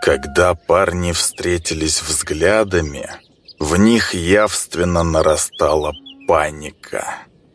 Когда парни встретились взглядами, в них явственно нарастала паника.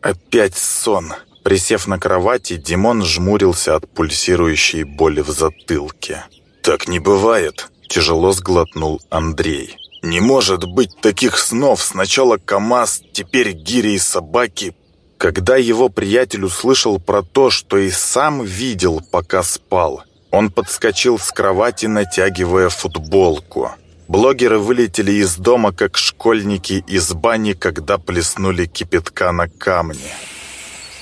Опять сон. Присев на кровати, Димон жмурился от пульсирующей боли в затылке. «Так не бывает», – тяжело сглотнул Андрей. «Не может быть таких снов. Сначала КамАЗ, теперь гири и собаки». Когда его приятель услышал про то, что и сам видел, пока спал, он подскочил с кровати, натягивая футболку. Блогеры вылетели из дома, как школьники из бани, когда плеснули кипятка на камни.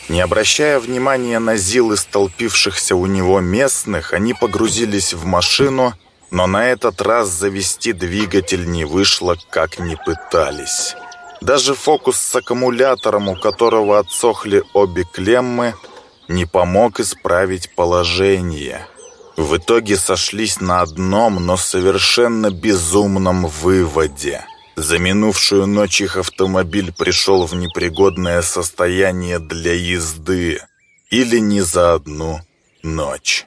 Не обращая внимания на зилы столпившихся у него местных, они погрузились в машину, но на этот раз завести двигатель не вышло, как ни пытались. Даже фокус с аккумулятором, у которого отсохли обе клеммы, не помог исправить положение. В итоге сошлись на одном, но совершенно безумном выводе – за минувшую ночь их автомобиль пришел в непригодное состояние для езды. Или не за одну ночь.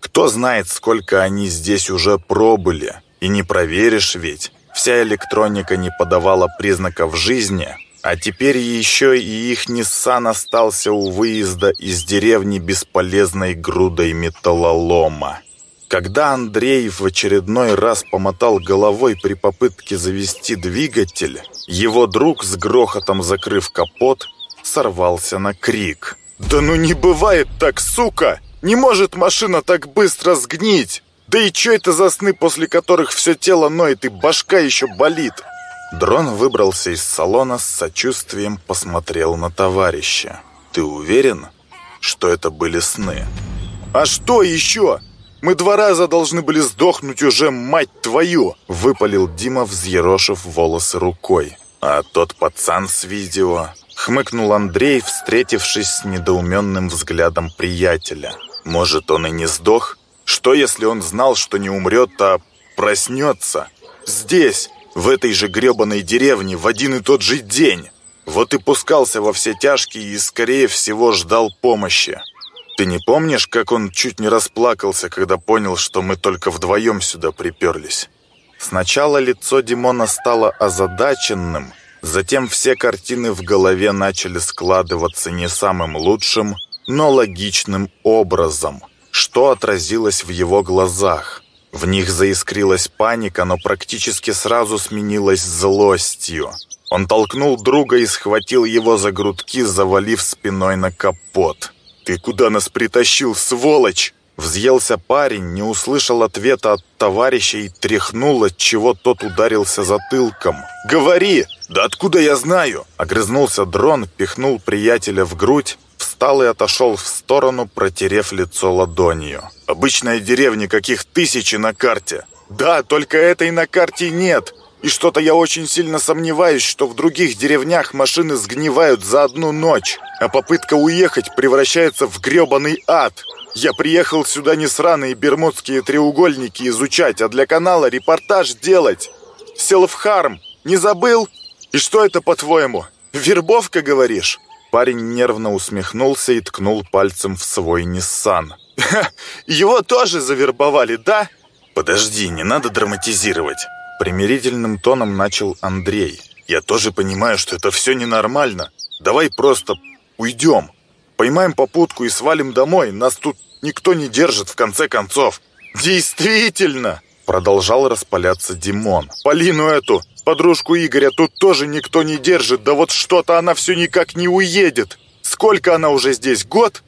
Кто знает, сколько они здесь уже пробыли. И не проверишь ведь. Вся электроника не подавала признаков жизни, а теперь еще и их Ниссан остался у выезда из деревни бесполезной грудой металлолома. Когда Андрей в очередной раз помотал головой при попытке завести двигатель, его друг, с грохотом закрыв капот, сорвался на крик. «Да ну не бывает так, сука! Не может машина так быстро сгнить! Да и чё это за сны, после которых все тело ноет и башка еще болит?» Дрон выбрался из салона с сочувствием, посмотрел на товарища. «Ты уверен, что это были сны?» «А что еще? Мы два раза должны были сдохнуть уже, мать твою!» Выпалил Дима, взъерошив волосы рукой. «А тот пацан с видео...» Хмыкнул Андрей, встретившись с недоуменным взглядом приятеля. «Может, он и не сдох? Что, если он знал, что не умрет, а проснется? Здесь, в этой же гребаной деревне, в один и тот же день!» Вот и пускался во все тяжкие и, скорее всего, ждал помощи. Ты не помнишь, как он чуть не расплакался, когда понял, что мы только вдвоем сюда приперлись? Сначала лицо Димона стало озадаченным, затем все картины в голове начали складываться не самым лучшим, но логичным образом, что отразилось в его глазах. В них заискрилась паника, но практически сразу сменилась злостью. Он толкнул друга и схватил его за грудки, завалив спиной на капот. «Ты куда нас притащил, сволочь?» Взъелся парень, не услышал ответа от товарища и тряхнул, чего тот ударился затылком. «Говори!» «Да откуда я знаю?» Огрызнулся дрон, пихнул приятеля в грудь, встал и отошел в сторону, протерев лицо ладонью. «Обычная деревня, каких тысячи на карте!» «Да, только этой на карте нет!» И что-то я очень сильно сомневаюсь, что в других деревнях машины сгнивают за одну ночь, а попытка уехать превращается в гребаный ад. Я приехал сюда не сраные бермудские треугольники изучать, а для канала репортаж делать. Селфхарм, не забыл? И что это, по-твоему, вербовка, говоришь?» Парень нервно усмехнулся и ткнул пальцем в свой Ниссан. «Его тоже завербовали, да?» «Подожди, не надо драматизировать. Примирительным тоном начал Андрей. «Я тоже понимаю, что это все ненормально. Давай просто уйдем. Поймаем попутку и свалим домой. Нас тут никто не держит, в конце концов». «Действительно!» Продолжал распаляться Димон. «Полину эту, подружку Игоря, тут тоже никто не держит. Да вот что-то она все никак не уедет. Сколько она уже здесь? Год?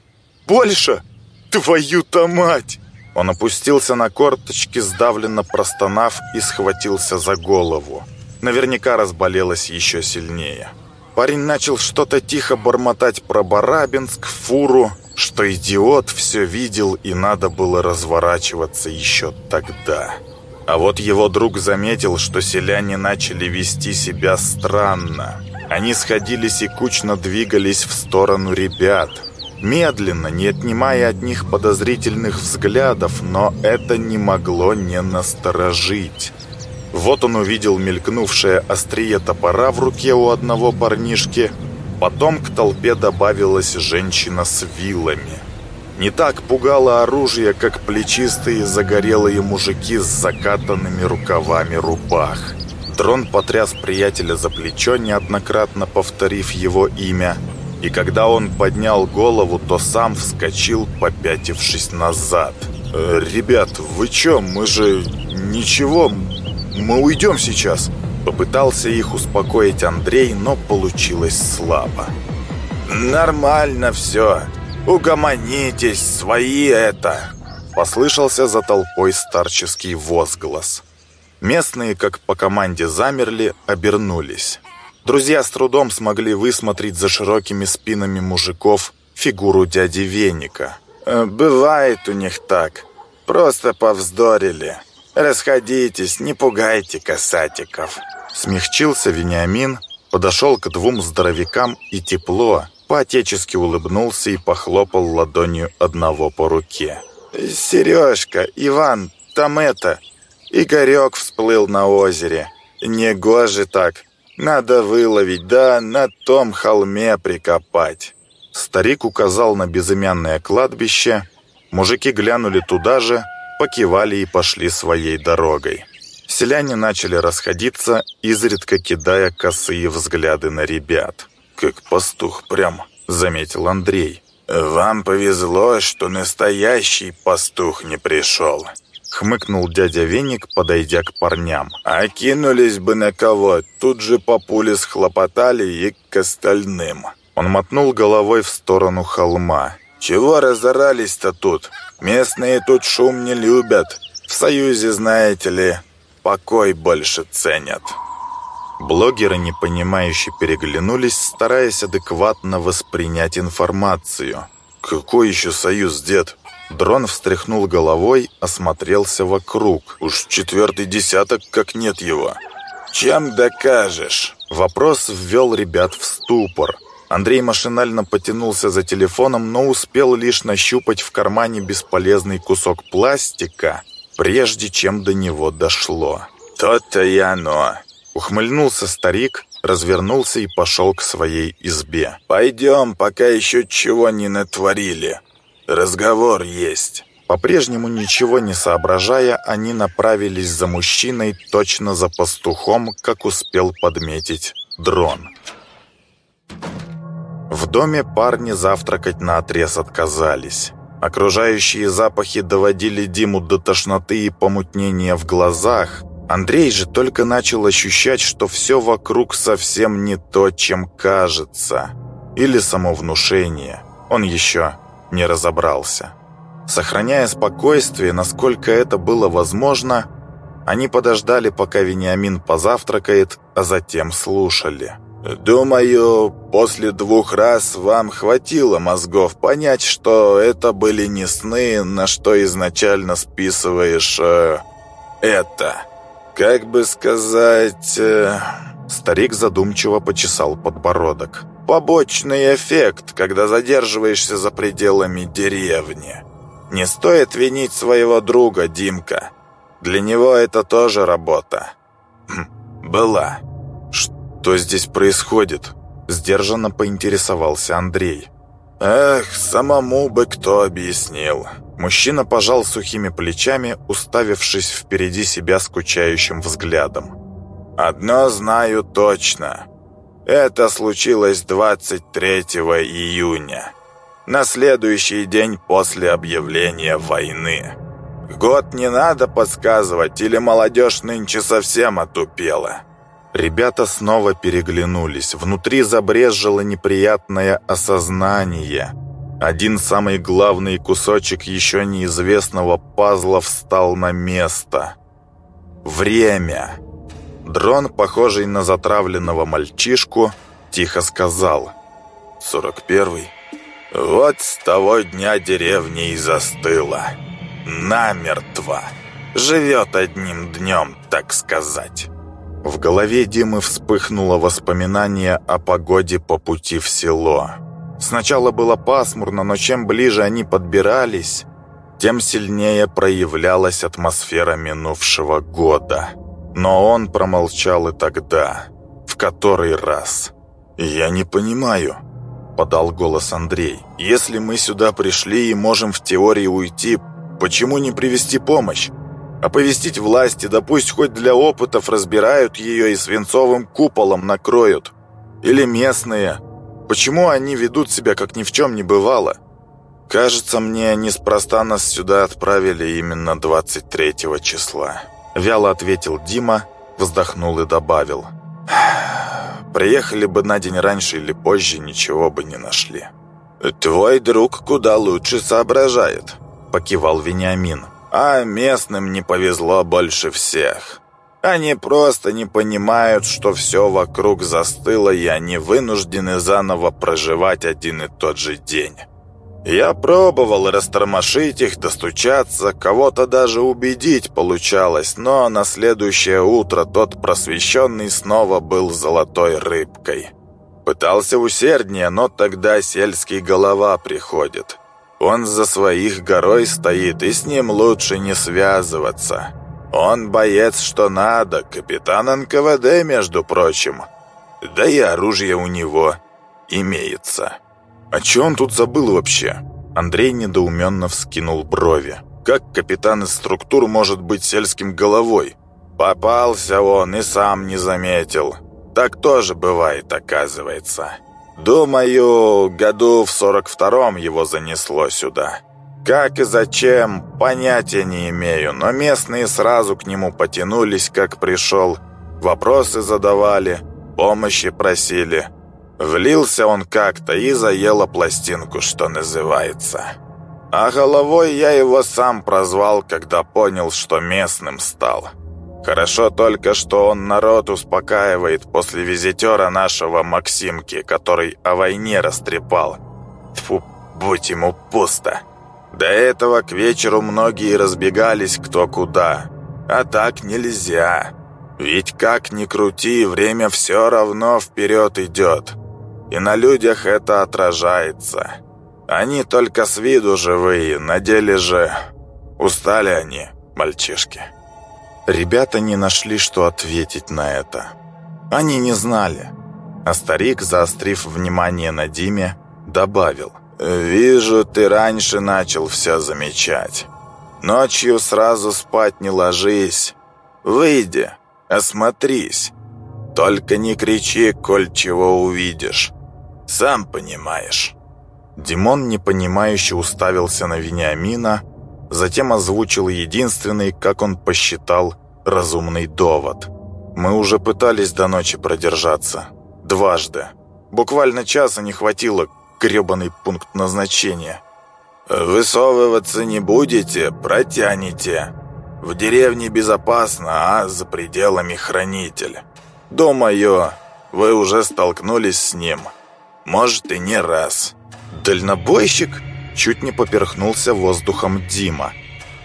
Больше? Твою-то мать!» Он опустился на корточки, сдавленно простонав и схватился за голову. Наверняка разболелась еще сильнее. Парень начал что-то тихо бормотать про Барабинск, фуру, что идиот все видел и надо было разворачиваться еще тогда. А вот его друг заметил, что селяне начали вести себя странно. Они сходились и кучно двигались в сторону ребят – медленно, не отнимая от них подозрительных взглядов, но это не могло не насторожить. Вот он увидел мелькнувшее острие топора в руке у одного парнишки, потом к толпе добавилась женщина с вилами. Не так пугало оружие, как плечистые загорелые мужики с закатанными рукавами рубах. Дрон потряс приятеля за плечо, неоднократно повторив его имя, и когда он поднял голову, то сам вскочил, попятившись назад. «Э, «Ребят, вы чё? Мы же... ничего, мы уйдем сейчас!» Попытался их успокоить Андрей, но получилось слабо. «Нормально все. Угомонитесь, свои это!» Послышался за толпой старческий возглас. Местные, как по команде, замерли, обернулись. Друзья с трудом смогли высмотреть за широкими спинами мужиков фигуру дяди Веника. «Э, «Бывает у них так. Просто повздорили. Расходитесь, не пугайте касатиков». Смягчился Вениамин, подошел к двум здоровякам и тепло, по-отечески улыбнулся и похлопал ладонью одного по руке. «Сережка, Иван, там это, Игорек всплыл на озере. Негоже так. Надо выловить, да на том холме прикопать». Старик указал на безымянное кладбище. Мужики глянули туда же, покивали и пошли своей дорогой. Селяне начали расходиться, изредка кидая косые взгляды на ребят. «Как пастух прям», — заметил Андрей. «Вам повезло, что настоящий пастух не пришел», Хмыкнул дядя Веник, подойдя к парням. «А кинулись бы на кого, тут же по пуле схлопотали и к остальным». Он мотнул головой в сторону холма. «Чего разорались-то тут? Местные тут шум не любят. В Союзе, знаете ли, покой больше ценят». Блогеры, непонимающе переглянулись, стараясь адекватно воспринять информацию. «Какой еще союз, дед?» Дрон встряхнул головой, осмотрелся вокруг. Уж четвертый десяток, как нет его. «Чем докажешь?» Вопрос ввел ребят в ступор. Андрей машинально потянулся за телефоном, но успел лишь нащупать в кармане бесполезный кусок пластика, прежде чем до него дошло. «То-то и оно!» Ухмыльнулся старик, развернулся и пошел к своей избе. «Пойдем, пока еще чего не натворили. «Разговор есть». По-прежнему ничего не соображая, они направились за мужчиной точно за пастухом, как успел подметить дрон. В доме парни завтракать на отрез отказались. Окружающие запахи доводили Диму до тошноты и помутнения в глазах. Андрей же только начал ощущать, что все вокруг совсем не то, чем кажется. Или самовнушение. Он еще не разобрался. Сохраняя спокойствие, насколько это было возможно, они подождали, пока Вениамин позавтракает, а затем слушали. «Думаю, после двух раз вам хватило мозгов понять, что это были не сны, на что изначально списываешь э, это. Как бы сказать...» э, Старик задумчиво почесал подбородок побочный эффект, когда задерживаешься за пределами деревни. Не стоит винить своего друга, Димка. Для него это тоже работа. Хм, была. Что здесь происходит? Сдержанно поинтересовался Андрей. Эх, самому бы кто объяснил. Мужчина пожал сухими плечами, уставившись впереди себя скучающим взглядом. «Одно знаю точно. Это случилось 23 июня, на следующий день после объявления войны. Год не надо подсказывать, или молодежь нынче совсем отупела. Ребята снова переглянулись. Внутри забрежило неприятное осознание. Один самый главный кусочек еще неизвестного пазла встал на место. Время. Дрон, похожий на затравленного мальчишку, тихо сказал. «Сорок первый. Вот с того дня деревня и застыла. Намертво. Живет одним днем, так сказать». В голове Димы вспыхнуло воспоминание о погоде по пути в село. Сначала было пасмурно, но чем ближе они подбирались, тем сильнее проявлялась атмосфера минувшего года. Но он промолчал и тогда, в который раз. «Я не понимаю. — подал голос Андрей. «Если мы сюда пришли и можем в теории уйти, почему не привести помощь? Оповестить власти, да пусть хоть для опытов разбирают ее и свинцовым куполом накроют. Или местные. Почему они ведут себя, как ни в чем не бывало? Кажется, мне неспроста нас сюда отправили именно 23 числа». Вяло ответил Дима, вздохнул и добавил. «Приехали бы на день раньше или позже, ничего бы не нашли». «Твой друг куда лучше соображает», — покивал Вениамин. «А местным не повезло больше всех. Они просто не понимают, что все вокруг застыло, и они вынуждены заново проживать один и тот же день». Я пробовал растормошить их, достучаться, кого-то даже убедить получалось, но на следующее утро тот просвещенный снова был золотой рыбкой. Пытался усерднее, но тогда сельский голова приходит. Он за своих горой стоит, и с ним лучше не связываться. Он боец что надо, капитан НКВД, между прочим. Да и оружие у него имеется. «А чё он тут забыл вообще?» Андрей недоуменно вскинул брови. «Как капитан из структур может быть сельским головой?» «Попался он и сам не заметил. Так тоже бывает, оказывается. Думаю, году в сорок втором его занесло сюда. Как и зачем, понятия не имею, но местные сразу к нему потянулись, как пришел. Вопросы задавали, помощи просили». Влился он как-то и заела пластинку, что называется. А головой я его сам прозвал, когда понял, что местным стал. Хорошо только, что он народ успокаивает после визитера нашего Максимки, который о войне растрепал. Тьфу, будь ему пусто. До этого к вечеру многие разбегались кто куда. А так нельзя. Ведь как ни крути, время все равно вперед идет. И на людях это отражается. Они только с виду живые, на деле же устали они, мальчишки. Ребята не нашли, что ответить на это. Они не знали. А старик, заострив внимание на Диме, добавил. «Вижу, ты раньше начал все замечать. Ночью сразу спать не ложись. Выйди, осмотрись. Только не кричи, коль чего увидишь. Сам понимаешь». Димон непонимающе уставился на Вениамина, затем озвучил единственный, как он посчитал, разумный довод. «Мы уже пытались до ночи продержаться. Дважды. Буквально часа не хватило, гребаный пункт назначения». «Высовываться не будете, протянете. В деревне безопасно, а за пределами хранитель. Думаю, вы уже столкнулись с ним». Может, и не раз. Дальнобойщик? Чуть не поперхнулся воздухом Дима.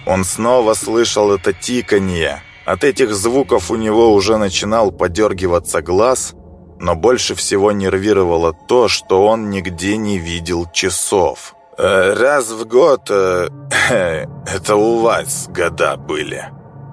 Он снова слышал это тиканье. От этих звуков у него уже начинал подергиваться глаз, но больше всего нервировало то, что он нигде не видел часов. «Э, «Раз в год э, это у вас года были.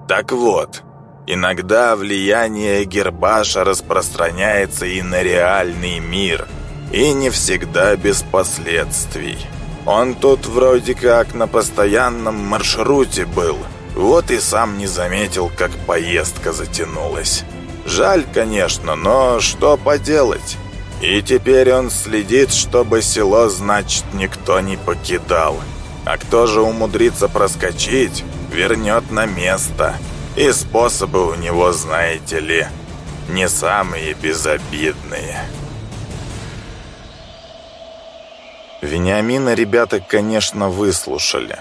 Так вот, иногда влияние Гербаша распространяется и на реальный мир». И не всегда без последствий. Он тут вроде как на постоянном маршруте был. Вот и сам не заметил, как поездка затянулась. Жаль, конечно, но что поделать? И теперь он следит, чтобы село, значит, никто не покидал. А кто же умудрится проскочить, вернет на место. И способы у него, знаете ли, не самые безобидные». Вениамина ребята, конечно, выслушали.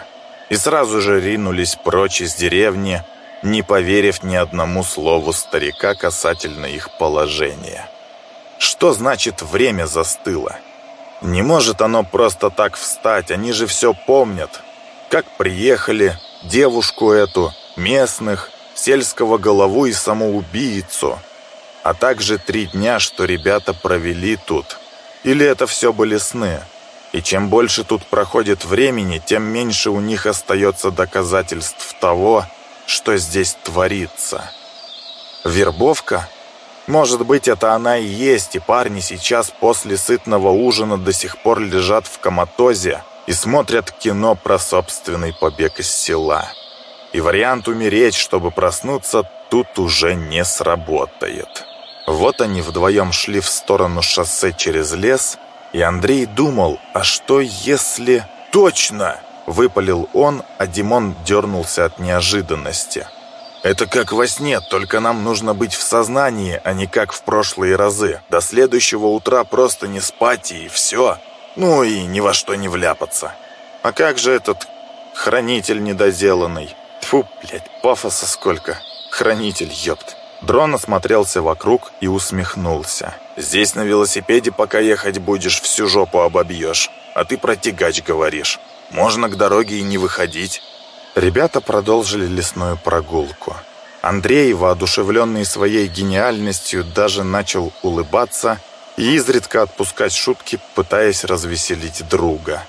И сразу же ринулись прочь из деревни, не поверив ни одному слову старика касательно их положения. Что значит «время застыло»? Не может оно просто так встать, они же все помнят. Как приехали, девушку эту, местных, сельского голову и самоубийцу, а также три дня, что ребята провели тут. Или это все были сны? И чем больше тут проходит времени, тем меньше у них остается доказательств того, что здесь творится. Вербовка? Может быть, это она и есть, и парни сейчас после сытного ужина до сих пор лежат в коматозе и смотрят кино про собственный побег из села. И вариант умереть, чтобы проснуться, тут уже не сработает. Вот они вдвоем шли в сторону шоссе через лес, и Андрей думал, а что если... «Точно!» — выпалил он, а Димон дернулся от неожиданности. «Это как во сне, только нам нужно быть в сознании, а не как в прошлые разы. До следующего утра просто не спать и все. Ну и ни во что не вляпаться. А как же этот хранитель недоделанный? Фу, блядь, пафоса сколько. Хранитель, ёпт. Дрон осмотрелся вокруг и усмехнулся. «Здесь на велосипеде пока ехать будешь, всю жопу обобьешь. А ты про тягач говоришь. Можно к дороге и не выходить». Ребята продолжили лесную прогулку. Андрей, воодушевленный своей гениальностью, даже начал улыбаться и изредка отпускать шутки, пытаясь развеселить друга.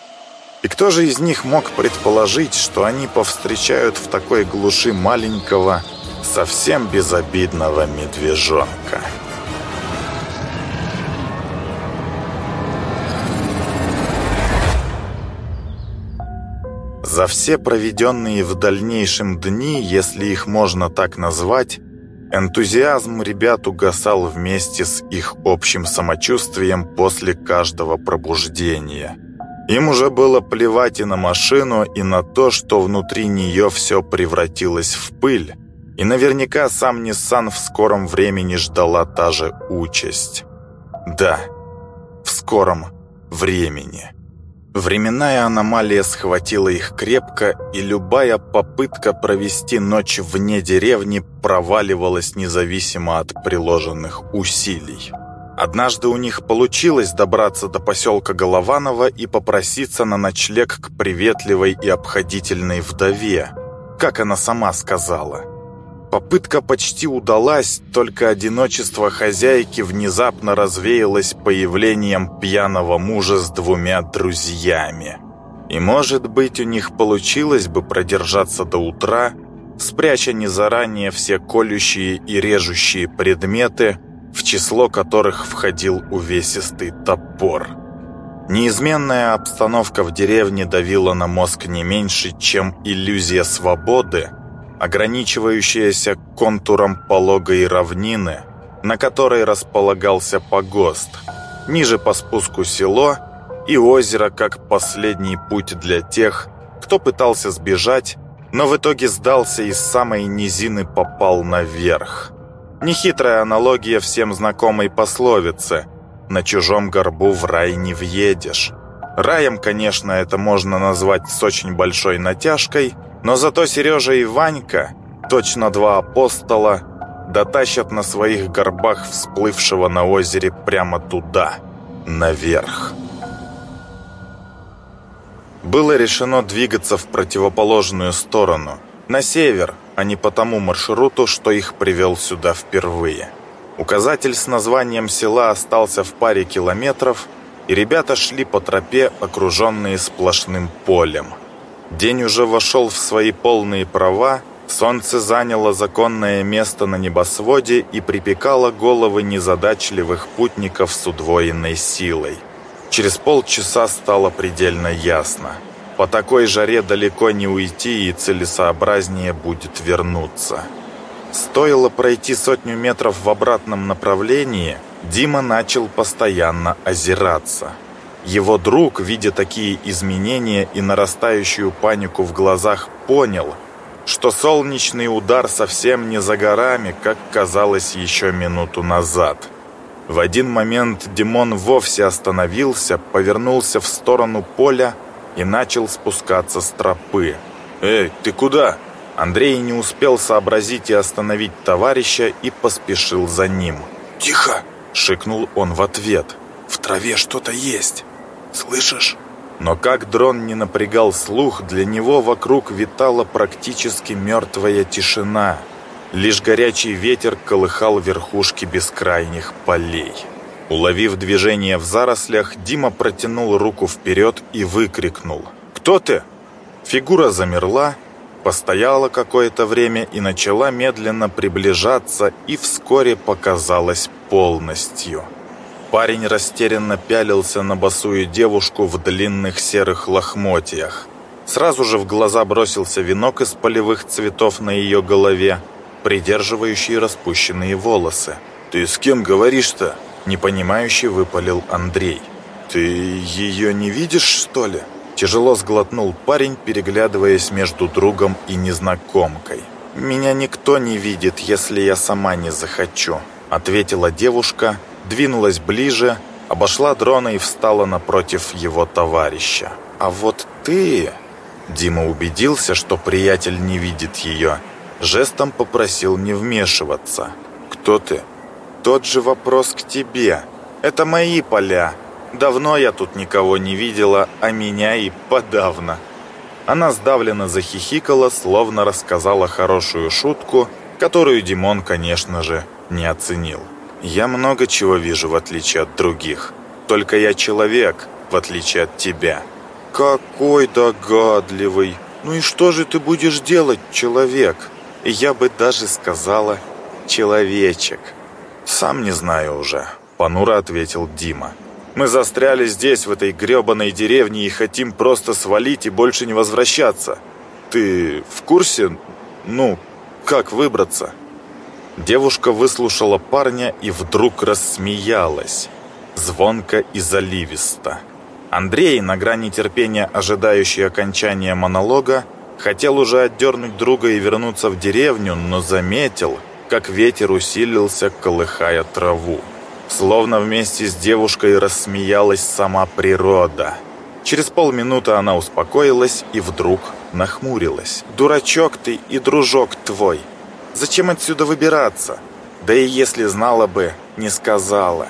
И кто же из них мог предположить, что они повстречают в такой глуши маленького, совсем безобидного медвежонка. За все проведенные в дальнейшем дни, если их можно так назвать, энтузиазм ребят угасал вместе с их общим самочувствием после каждого пробуждения. Им уже было плевать и на машину, и на то, что внутри нее все превратилось в пыль, и наверняка сам Ниссан в скором времени ждала та же участь. Да, в скором времени. Временная аномалия схватила их крепко, и любая попытка провести ночь вне деревни проваливалась независимо от приложенных усилий. Однажды у них получилось добраться до поселка Голованово и попроситься на ночлег к приветливой и обходительной вдове, как она сама сказала – Попытка почти удалась, только одиночество хозяйки внезапно развеялось появлением пьяного мужа с двумя друзьями. И, может быть, у них получилось бы продержаться до утра, спряча не заранее все колющие и режущие предметы, в число которых входил увесистый топор. Неизменная обстановка в деревне давила на мозг не меньше, чем иллюзия свободы – ограничивающаяся контуром пологой равнины, на которой располагался погост, ниже по спуску село и озеро как последний путь для тех, кто пытался сбежать, но в итоге сдался и с самой низины попал наверх. Нехитрая аналогия всем знакомой пословицы «На чужом горбу в рай не въедешь». Раем, конечно, это можно назвать с очень большой натяжкой – но зато Сережа и Ванька, точно два апостола, дотащат на своих горбах всплывшего на озере прямо туда, наверх. Было решено двигаться в противоположную сторону, на север, а не по тому маршруту, что их привел сюда впервые. Указатель с названием села остался в паре километров, и ребята шли по тропе, окруженные сплошным полем – День уже вошел в свои полные права, солнце заняло законное место на небосводе и припекало головы незадачливых путников с удвоенной силой. Через полчаса стало предельно ясно. По такой жаре далеко не уйти и целесообразнее будет вернуться. Стоило пройти сотню метров в обратном направлении, Дима начал постоянно озираться – его друг, видя такие изменения и нарастающую панику в глазах, понял, что солнечный удар совсем не за горами, как казалось еще минуту назад. В один момент Димон вовсе остановился, повернулся в сторону поля и начал спускаться с тропы. «Эй, ты куда?» Андрей не успел сообразить и остановить товарища и поспешил за ним. «Тихо!» — шикнул он в ответ. «В траве что-то есть!» Слышишь?» Но как дрон не напрягал слух, для него вокруг витала практически мертвая тишина. Лишь горячий ветер колыхал верхушки бескрайних полей. Уловив движение в зарослях, Дима протянул руку вперед и выкрикнул. «Кто ты?» Фигура замерла, постояла какое-то время и начала медленно приближаться, и вскоре показалась полностью. Парень растерянно пялился на босую девушку в длинных серых лохмотьях. Сразу же в глаза бросился венок из полевых цветов на ее голове, придерживающий распущенные волосы. «Ты с кем говоришь-то?» – непонимающе выпалил Андрей. «Ты ее не видишь, что ли?» Тяжело сглотнул парень, переглядываясь между другом и незнакомкой. «Меня никто не видит, если я сама не захочу», — ответила девушка, двинулась ближе, обошла дрона и встала напротив его товарища. «А вот ты...» Дима убедился, что приятель не видит ее. Жестом попросил не вмешиваться. «Кто ты?» «Тот же вопрос к тебе. Это мои поля. Давно я тут никого не видела, а меня и подавно». Она сдавленно захихикала, словно рассказала хорошую шутку, которую Димон, конечно же, не оценил. «Я много чего вижу, в отличие от других. Только я человек, в отличие от тебя». «Какой догадливый! Ну и что же ты будешь делать, человек?» Я бы даже сказала «человечек». «Сам не знаю уже», — понуро ответил Дима. Мы застряли здесь, в этой гребаной деревне, и хотим просто свалить и больше не возвращаться. Ты в курсе? Ну, как выбраться?» Девушка выслушала парня и вдруг рассмеялась. Звонко и заливисто. Андрей, на грани терпения ожидающий окончания монолога, хотел уже отдернуть друга и вернуться в деревню, но заметил, как ветер усилился, колыхая траву. Словно вместе с девушкой рассмеялась сама природа. Через полминуты она успокоилась и вдруг нахмурилась. «Дурачок ты и дружок твой! Зачем отсюда выбираться? Да и если знала бы, не сказала.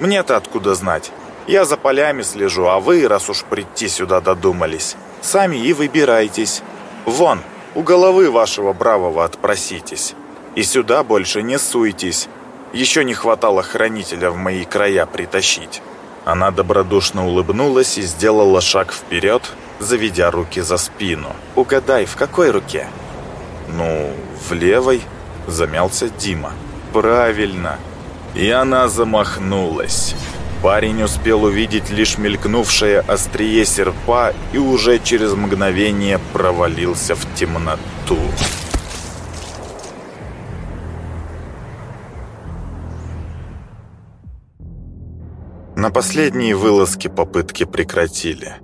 Мне-то откуда знать? Я за полями слежу, а вы, раз уж прийти сюда додумались, сами и выбирайтесь. Вон, у головы вашего бравого отпроситесь. И сюда больше не суйтесь. Еще не хватало хранителя в мои края притащить. Она добродушно улыбнулась и сделала шаг вперед, заведя руки за спину. «Угадай, в какой руке?» «Ну, в левой», — замялся Дима. «Правильно». И она замахнулась. Парень успел увидеть лишь мелькнувшее острие серпа и уже через мгновение провалился в темноту. На последние вылазки попытки прекратили.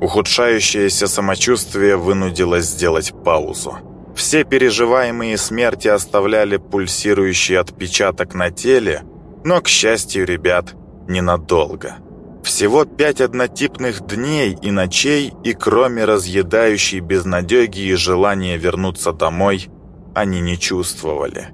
Ухудшающееся самочувствие вынудило сделать паузу. Все переживаемые смерти оставляли пульсирующий отпечаток на теле, но, к счастью ребят, ненадолго. Всего пять однотипных дней и ночей, и кроме разъедающей безнадеги и желания вернуться домой, они не чувствовали.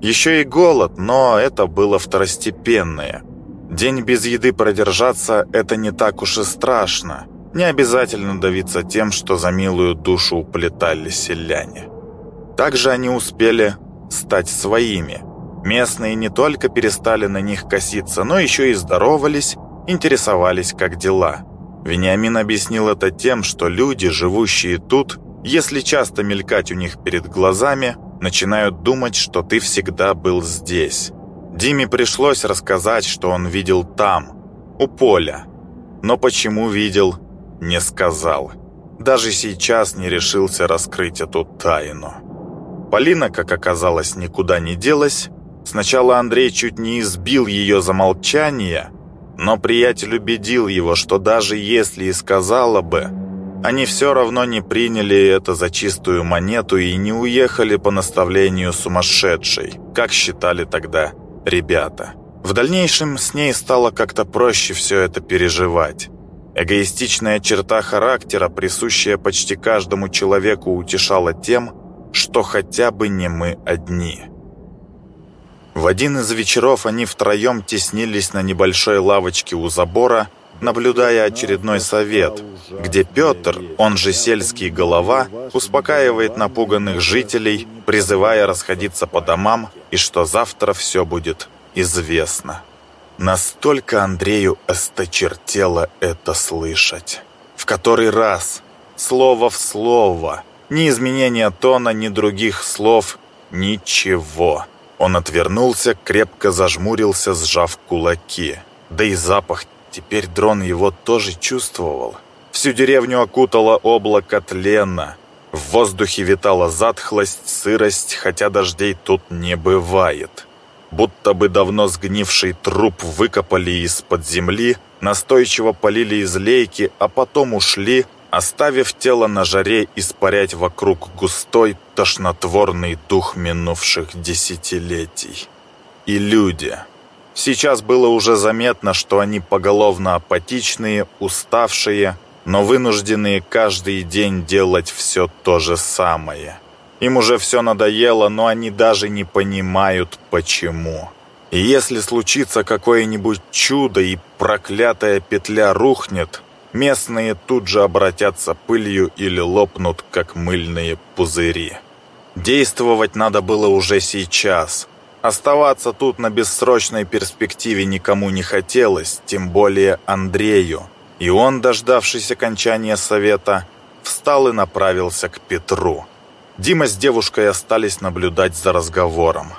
Еще и голод, но это было второстепенное – День без еды продержаться – это не так уж и страшно. Не обязательно давиться тем, что за милую душу уплетали селяне. Также они успели стать своими. Местные не только перестали на них коситься, но еще и здоровались, интересовались, как дела. Вениамин объяснил это тем, что люди, живущие тут, если часто мелькать у них перед глазами, начинают думать, что ты всегда был здесь. Диме пришлось рассказать, что он видел там, у поля. Но почему видел, не сказал. Даже сейчас не решился раскрыть эту тайну. Полина, как оказалось, никуда не делась. Сначала Андрей чуть не избил ее за молчание, но приятель убедил его, что даже если и сказала бы, они все равно не приняли это за чистую монету и не уехали по наставлению сумасшедшей, как считали тогда ребята. В дальнейшем с ней стало как-то проще все это переживать. Эгоистичная черта характера, присущая почти каждому человеку, утешала тем, что хотя бы не мы одни. В один из вечеров они втроем теснились на небольшой лавочке у забора, наблюдая очередной совет, где Петр, он же сельский голова, успокаивает напуганных жителей, призывая расходиться по домам и что завтра все будет известно. Настолько Андрею осточертело это слышать. В который раз, слово в слово, ни изменения тона, ни других слов, ничего. Он отвернулся, крепко зажмурился, сжав кулаки. Да и запах, теперь дрон его тоже чувствовал. Всю деревню окутало облако тлена. В воздухе витала затхлость, сырость, хотя дождей тут не бывает. Будто бы давно сгнивший труп выкопали из-под земли, настойчиво полили из лейки, а потом ушли, оставив тело на жаре испарять вокруг густой, тошнотворный дух минувших десятилетий. И люди. Сейчас было уже заметно, что они поголовно апатичные, уставшие, но вынужденные каждый день делать все то же самое. Им уже все надоело, но они даже не понимают, почему. И если случится какое-нибудь чудо и проклятая петля рухнет, местные тут же обратятся пылью или лопнут, как мыльные пузыри. Действовать надо было уже сейчас. Оставаться тут на бессрочной перспективе никому не хотелось, тем более Андрею. И он, дождавшись окончания совета, встал и направился к Петру. Дима с девушкой остались наблюдать за разговором.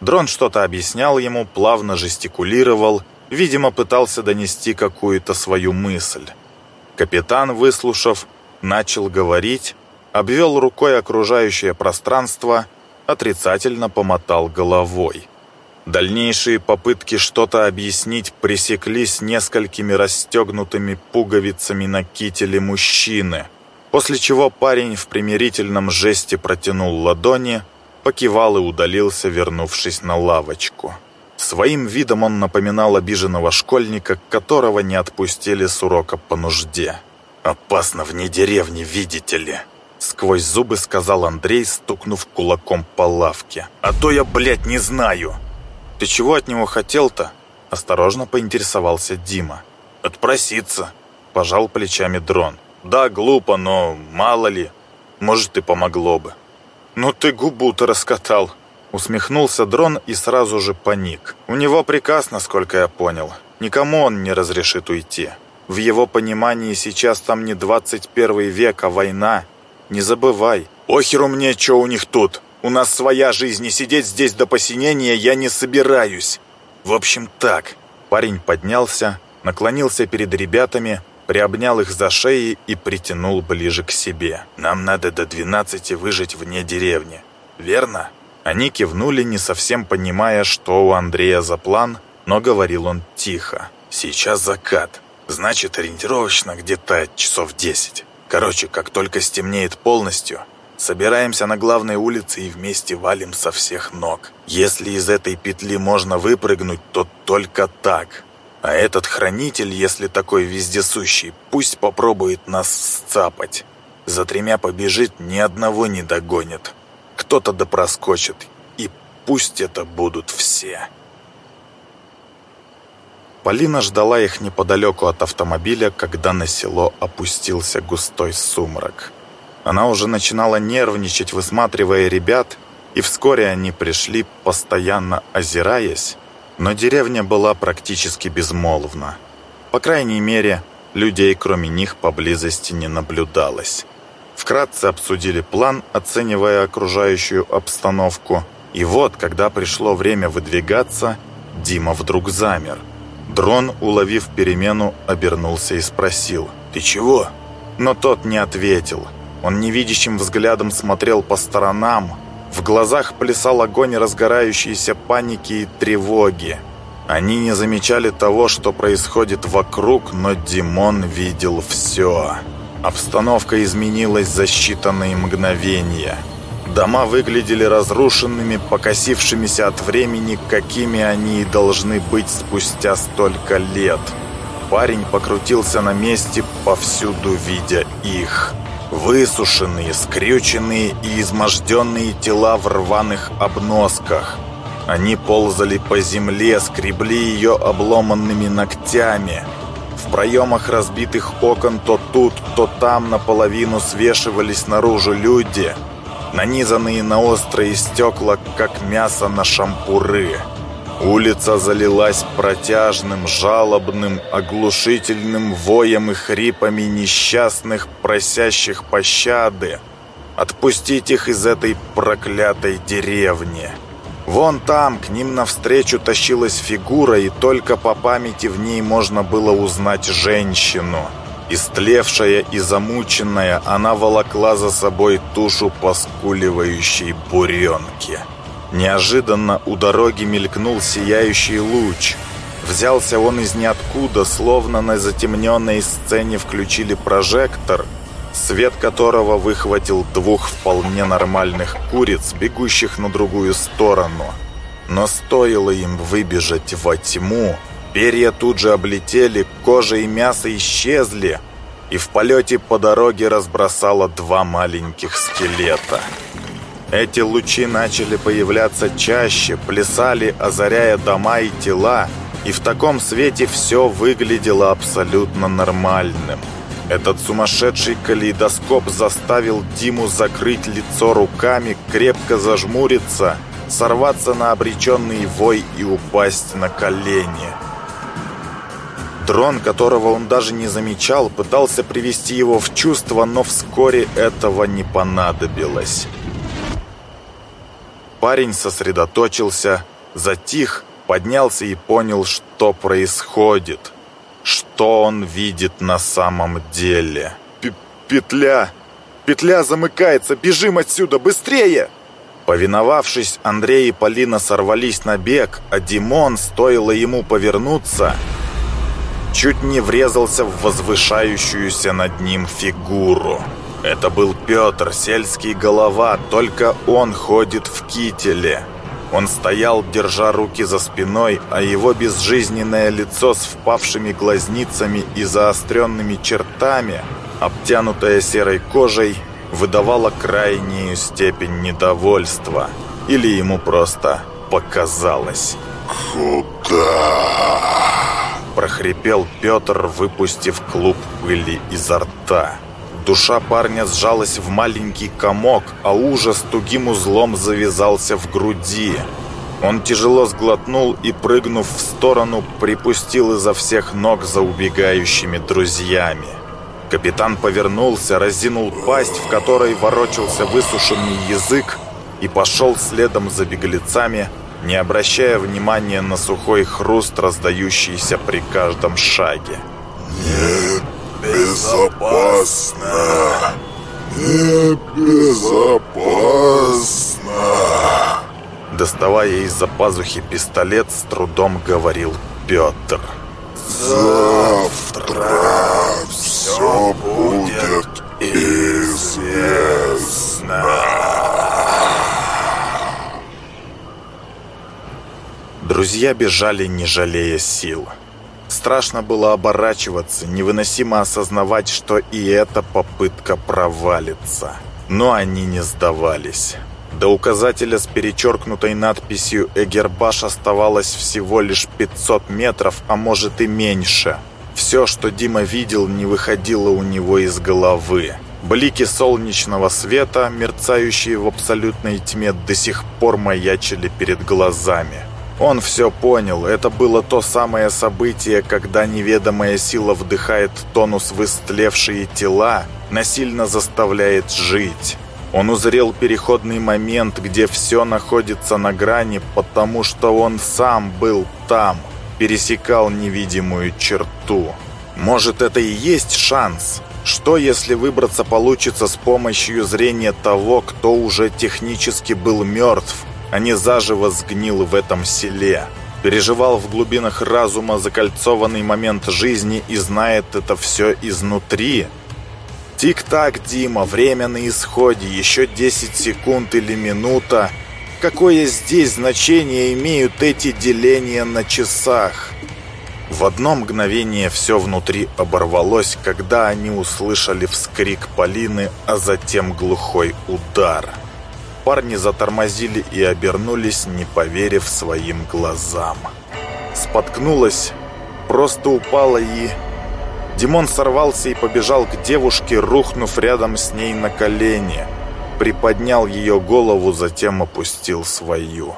Дрон что-то объяснял ему, плавно жестикулировал, видимо, пытался донести какую-то свою мысль. Капитан, выслушав, начал говорить, обвел рукой окружающее пространство, отрицательно помотал головой. Дальнейшие попытки что-то объяснить пресеклись несколькими расстегнутыми пуговицами на кителе мужчины, после чего парень в примирительном жесте протянул ладони, покивал и удалился, вернувшись на лавочку. Своим видом он напоминал обиженного школьника, которого не отпустили с урока по нужде. «Опасно вне деревни, видите ли!» Сквозь зубы сказал Андрей, стукнув кулаком по лавке. «А то я, блядь, не знаю!» «Ты чего от него хотел-то?» Осторожно поинтересовался Дима. «Отпроситься», – пожал плечами дрон. «Да, глупо, но мало ли. Может, и помогло бы». «Ну ты губу-то раскатал», – усмехнулся дрон и сразу же паник. «У него приказ, насколько я понял. Никому он не разрешит уйти. В его понимании сейчас там не 21 век, а война. Не забывай. Охеру мне, что у них тут. У нас своя жизнь, и сидеть здесь до посинения я не собираюсь. В общем, так. Парень поднялся, наклонился перед ребятами, приобнял их за шеи и притянул ближе к себе. Нам надо до 12 выжить вне деревни. Верно? Они кивнули, не совсем понимая, что у Андрея за план, но говорил он тихо. Сейчас закат. Значит, ориентировочно где-то часов 10. Короче, как только стемнеет полностью, Собираемся на главной улице и вместе валим со всех ног. Если из этой петли можно выпрыгнуть, то только так. А этот хранитель, если такой вездесущий, пусть попробует нас сцапать. За тремя побежит, ни одного не догонит. Кто-то да проскочит. И пусть это будут все. Полина ждала их неподалеку от автомобиля, когда на село опустился густой сумрак. Она уже начинала нервничать, высматривая ребят, и вскоре они пришли, постоянно озираясь, но деревня была практически безмолвна. По крайней мере, людей кроме них поблизости не наблюдалось. Вкратце обсудили план, оценивая окружающую обстановку, и вот, когда пришло время выдвигаться, Дима вдруг замер. Дрон, уловив перемену, обернулся и спросил «Ты чего?». Но тот не ответил – он невидящим взглядом смотрел по сторонам. В глазах плясал огонь разгорающейся паники и тревоги. Они не замечали того, что происходит вокруг, но Димон видел все. Обстановка изменилась за считанные мгновения. Дома выглядели разрушенными, покосившимися от времени, какими они и должны быть спустя столько лет. Парень покрутился на месте, повсюду видя их. Высушенные, скрюченные и изможденные тела в рваных обносках. Они ползали по земле, скребли ее обломанными ногтями. Проемах разбитых окон то тут, то там наполовину свешивались наружу люди, нанизанные на острые стекла, как мясо на шампуры. Улица залилась протяжным, жалобным, оглушительным воем и хрипами несчастных, просящих пощады. Отпустить их из этой проклятой деревни. Вон там к ним навстречу тащилась фигура, и только по памяти в ней можно было узнать женщину. Истлевшая и замученная, она волокла за собой тушу поскуливающей буренки. Неожиданно у дороги мелькнул сияющий луч. Взялся он из ниоткуда, словно на затемненной сцене включили прожектор – свет которого выхватил двух вполне нормальных куриц, бегущих на другую сторону. Но стоило им выбежать во тьму, перья тут же облетели, кожа и мясо исчезли, и в полете по дороге разбросало два маленьких скелета. Эти лучи начали появляться чаще, плясали, озаряя дома и тела, и в таком свете все выглядело абсолютно нормальным – этот сумасшедший калейдоскоп заставил Диму закрыть лицо руками, крепко зажмуриться, сорваться на обреченный вой и упасть на колени. Дрон, которого он даже не замечал, пытался привести его в чувство, но вскоре этого не понадобилось. Парень сосредоточился, затих, поднялся и понял, что происходит что он видит на самом деле. П «Петля! Петля замыкается! Бежим отсюда! Быстрее!» Повиновавшись, Андрей и Полина сорвались на бег, а Димон, стоило ему повернуться, чуть не врезался в возвышающуюся над ним фигуру. Это был Петр, сельский голова, только он ходит в кителе. Он стоял, держа руки за спиной, а его безжизненное лицо с впавшими глазницами и заостренными чертами, обтянутое серой кожей, выдавало крайнюю степень недовольства. Или ему просто показалось. «Куда?» прохрипел Петр, выпустив клуб пыли изо рта. Душа парня сжалась в маленький комок, а ужас тугим узлом завязался в груди. Он тяжело сглотнул и, прыгнув в сторону, припустил изо всех ног за убегающими друзьями. Капитан повернулся, разинул пасть, в которой ворочался высушенный язык, и пошел следом за беглецами, не обращая внимания на сухой хруст, раздающийся при каждом шаге. «Нет, безопасно! Небезопасно!» Доставая из-за пазухи пистолет, с трудом говорил Петр. «Завтра все будет известно!» Друзья бежали, не жалея сил. Страшно было оборачиваться, невыносимо осознавать, что и эта попытка провалится. Но они не сдавались. До указателя с перечеркнутой надписью «Эгербаш» оставалось всего лишь 500 метров, а может и меньше. Все, что Дима видел, не выходило у него из головы. Блики солнечного света, мерцающие в абсолютной тьме, до сих пор маячили перед глазами. Он все понял. Это было то самое событие, когда неведомая сила вдыхает тонус в истлевшие тела, насильно заставляет жить. Он узрел переходный момент, где все находится на грани, потому что он сам был там, пересекал невидимую черту. Может, это и есть шанс? Что, если выбраться получится с помощью зрения того, кто уже технически был мертв, а не заживо сгнил в этом селе. Переживал в глубинах разума закольцованный момент жизни и знает это все изнутри. Тик-так, Дима, время на исходе, еще 10 секунд или минута. Какое здесь значение имеют эти деления на часах? В одно мгновение все внутри оборвалось, когда они услышали вскрик Полины, а затем глухой удар – Парни затормозили и обернулись, не поверив своим глазам. Споткнулась, просто упала и... Димон сорвался и побежал к девушке, рухнув рядом с ней на колени. Приподнял ее голову, затем опустил свою.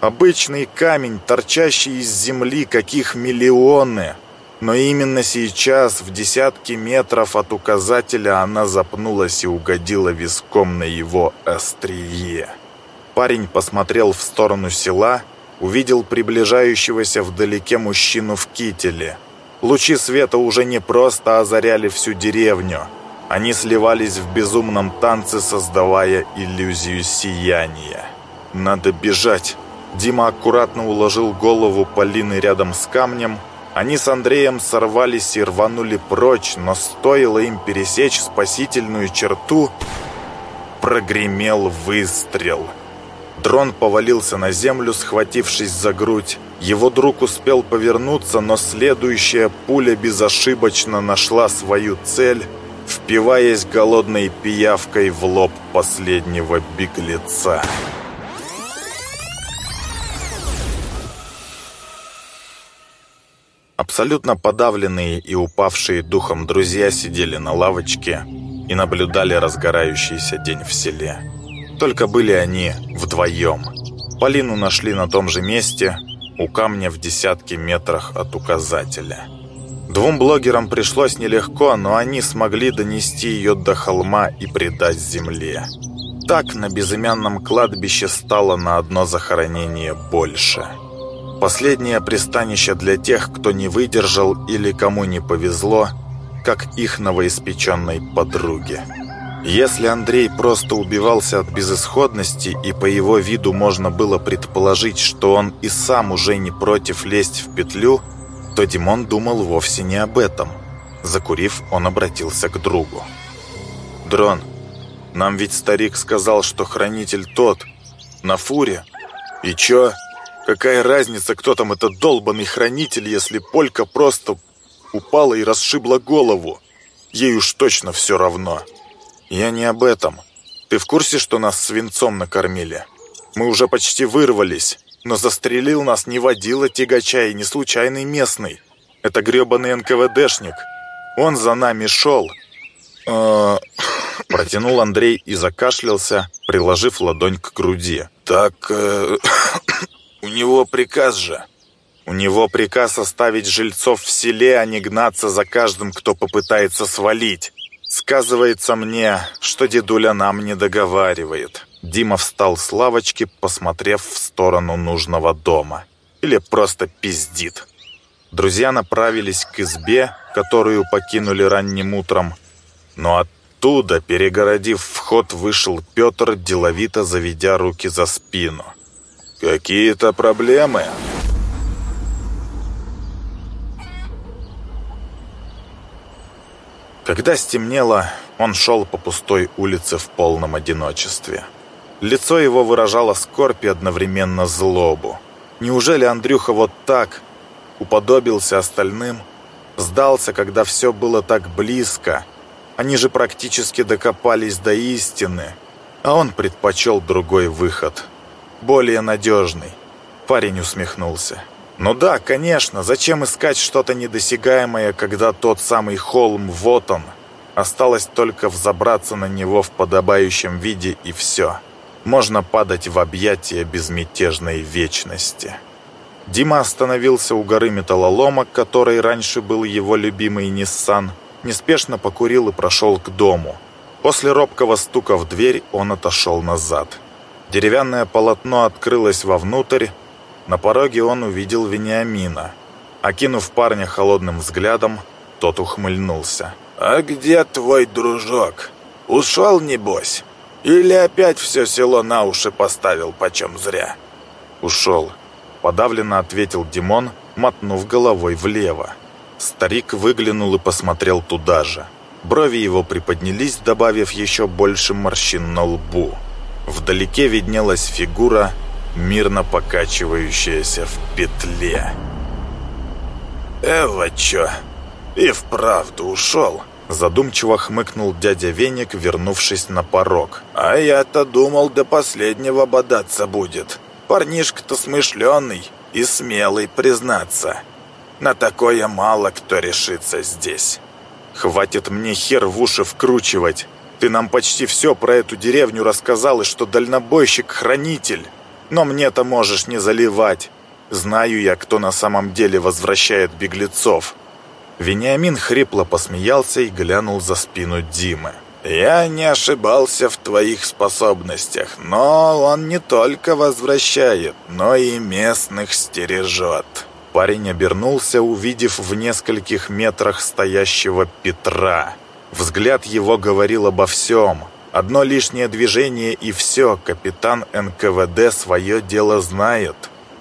Обычный камень, торчащий из земли, каких миллионы — но именно сейчас, в десятки метров от указателя, она запнулась и угодила виском на его острие. Парень посмотрел в сторону села, увидел приближающегося вдалеке мужчину в кителе. Лучи света уже не просто озаряли всю деревню. Они сливались в безумном танце, создавая иллюзию сияния. «Надо бежать!» Дима аккуратно уложил голову Полины рядом с камнем. Они с Андреем сорвались и рванули прочь, но стоило им пересечь спасительную черту, прогремел выстрел. Дрон повалился на землю, схватившись за грудь. Его друг успел повернуться, но следующая пуля безошибочно нашла свою цель, впиваясь голодной пиявкой в лоб последнего беглеца. Абсолютно подавленные и упавшие духом друзья сидели на лавочке и наблюдали разгорающийся день в селе. Только были они вдвоем. Полину нашли на том же месте, у камня в десятке метрах от указателя. Двум блогерам пришлось нелегко, но они смогли донести ее до холма и предать земле. Так на безымянном кладбище стало на одно захоронение больше. Последнее пристанище для тех, кто не выдержал или кому не повезло, как их новоиспеченной подруге. Если Андрей просто убивался от безысходности, и по его виду можно было предположить, что он и сам уже не против лезть в петлю, то Димон думал вовсе не об этом. Закурив, он обратился к другу. «Дрон, нам ведь старик сказал, что хранитель тот, на фуре. И чё? Какая разница, кто там этот долбанный хранитель, если Полька просто упала и расшибла голову? Ей уж точно все равно». «Я не об этом. Ты в курсе, что нас свинцом накормили? Мы уже почти вырвались, но застрелил нас не водила тягача и не случайный местный. Это гребаный НКВДшник. Он за нами шел». «А, протянул Андрей и закашлялся, приложив ладонь к груди. «Так, э, у него приказ же». «У него приказ оставить жильцов в селе, а не гнаться за каждым, кто попытается свалить. Сказывается мне, что дедуля нам не договаривает. Дима встал с лавочки, посмотрев в сторону нужного дома. Или просто пиздит. Друзья направились к избе, которую покинули ранним утром. Но оттуда, перегородив вход, вышел Петр, деловито заведя руки за спину. «Какие-то проблемы?» Когда стемнело, он шел по пустой улице в полном одиночестве. Лицо его выражало скорбь и одновременно злобу. Неужели Андрюха вот так уподобился остальным? Сдался, когда все было так близко. Они же практически докопались до истины. А он предпочел другой выход. Более надежный. Парень усмехнулся. Ну да, конечно, зачем искать что-то недосягаемое, когда тот самый холм вот он. Осталось только взобраться на него в подобающем виде и все. Можно падать в объятия безмятежной вечности. Дима остановился у горы металлолома, который раньше был его любимый Ниссан, неспешно покурил и прошел к дому. После робкого стука в дверь он отошел назад. Деревянное полотно открылось вовнутрь, на пороге он увидел Вениамина. Окинув парня холодным взглядом, тот ухмыльнулся. «А где твой дружок? Ушел, небось? Или опять все село на уши поставил почем зря?» «Ушел», — подавленно ответил Димон, мотнув головой влево. Старик выглянул и посмотрел туда же. Брови его приподнялись, добавив еще больше морщин на лбу. Вдалеке виднелась фигура мирно покачивающаяся в петле. «Эва чё? И вправду ушел?» Задумчиво хмыкнул дядя Веник, вернувшись на порог. «А я-то думал, до последнего бодаться будет. Парнишка-то смышленый и смелый, признаться. На такое мало кто решится здесь. Хватит мне хер в уши вкручивать. Ты нам почти все про эту деревню рассказал, и что дальнобойщик-хранитель. Но мне-то можешь не заливать. Знаю я, кто на самом деле возвращает беглецов». Вениамин хрипло посмеялся и глянул за спину Димы. Я не ошибался в твоих способностях, но он не только возвращает, но и местных стережет». Парень обернулся, увидев в нескольких метрах стоящего Петра. Взгляд его говорил обо всем. Одно лишнее движение и все, капитан НКВД свое дело знает.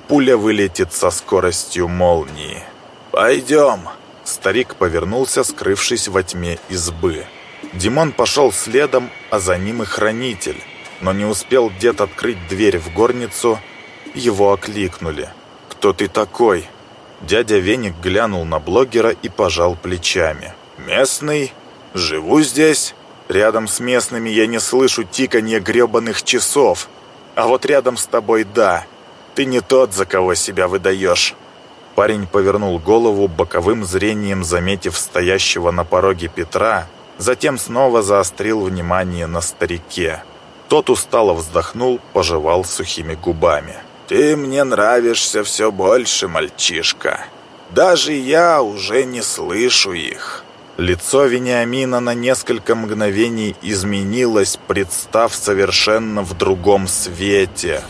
Пуля вылетит со скоростью молнии. «Пойдем!» Старик повернулся, скрывшись во тьме избы. Димон пошел следом, а за ним и хранитель. Но не успел дед открыть дверь в горницу, его окликнули. «Кто ты такой?» Дядя Веник глянул на блогера и пожал плечами. «Местный? Живу здесь. Рядом с местными я не слышу тиканья гребаных часов. А вот рядом с тобой да. Ты не тот, за кого себя выдаешь». Парень повернул голову боковым зрением, заметив стоящего на пороге Петра, затем снова заострил внимание на старике. Тот устало вздохнул, пожевал сухими губами. «Ты мне нравишься все больше, мальчишка. Даже я уже не слышу их». Лицо Вениамина на несколько мгновений изменилось, представ совершенно в другом свете.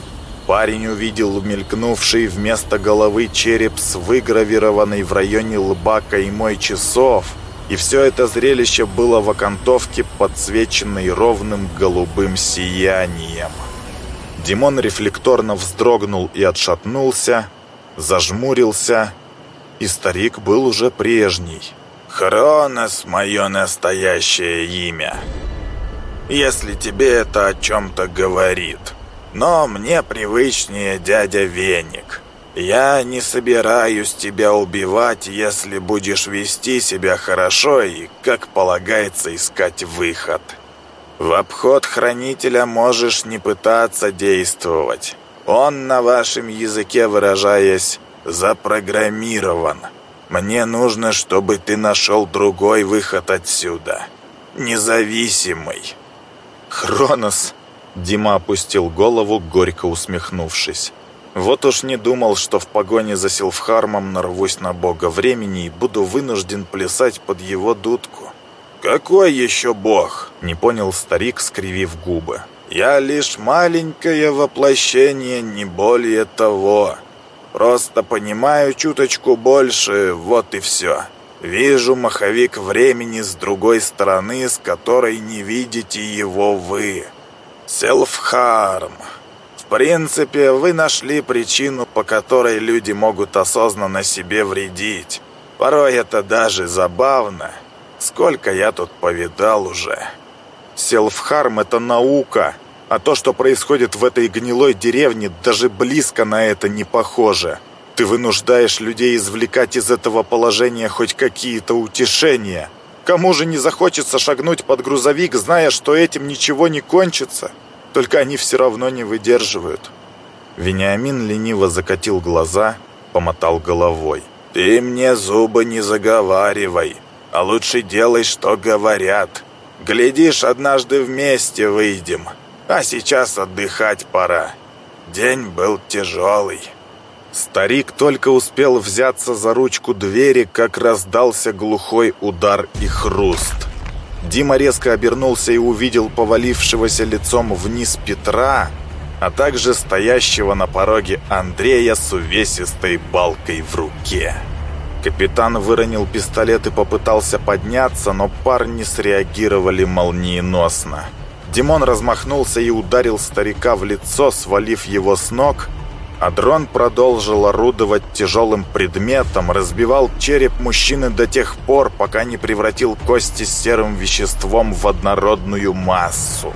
Парень увидел мелькнувший вместо головы череп с выгравированной в районе лба каймой часов, и все это зрелище было в окантовке, подсвеченной ровным голубым сиянием. Димон рефлекторно вздрогнул и отшатнулся, зажмурился, и старик был уже прежний. «Хронос — мое настоящее имя. Если тебе это о чем-то говорит. Но мне привычнее дядя Веник. Я не собираюсь тебя убивать, если будешь вести себя хорошо и, как полагается, искать выход». В обход хранителя можешь не пытаться действовать. Он, на вашем языке выражаясь, запрограммирован. Мне нужно, чтобы ты нашел другой выход отсюда. Независимый. Хронос. Дима опустил голову, горько усмехнувшись. Вот уж не думал, что в погоне за Силфхармом нарвусь на бога времени и буду вынужден плясать под его дудку. «Какой еще бог?» — не понял старик, скривив губы. «Я лишь маленькое воплощение, не более того. Просто понимаю чуточку больше, вот и все. Вижу маховик времени с другой стороны, с которой не видите его вы. Селфхарм. В принципе, вы нашли причину, по которой люди могут осознанно себе вредить. Порой это даже забавно». Сколько я тут повидал уже. Селфхарм — это наука, а то, что происходит в этой гнилой деревне, даже близко на это не похоже. Ты вынуждаешь людей извлекать из этого положения хоть какие-то утешения. Кому же не захочется шагнуть под грузовик, зная, что этим ничего не кончится? Только они все равно не выдерживают. Вениамин лениво закатил глаза, помотал головой. «Ты мне зубы не заговаривай а лучше делай, что говорят. Глядишь, однажды вместе выйдем, а сейчас отдыхать пора. День был тяжелый». Старик только успел взяться за ручку двери, как раздался глухой удар и хруст. Дима резко обернулся и увидел повалившегося лицом вниз Петра, а также стоящего на пороге Андрея с увесистой балкой в руке. Капитан выронил пистолет и попытался подняться, но парни среагировали молниеносно. Димон размахнулся и ударил старика в лицо, свалив его с ног, а дрон продолжил орудовать тяжелым предметом, разбивал череп мужчины до тех пор, пока не превратил кости с серым веществом в однородную массу.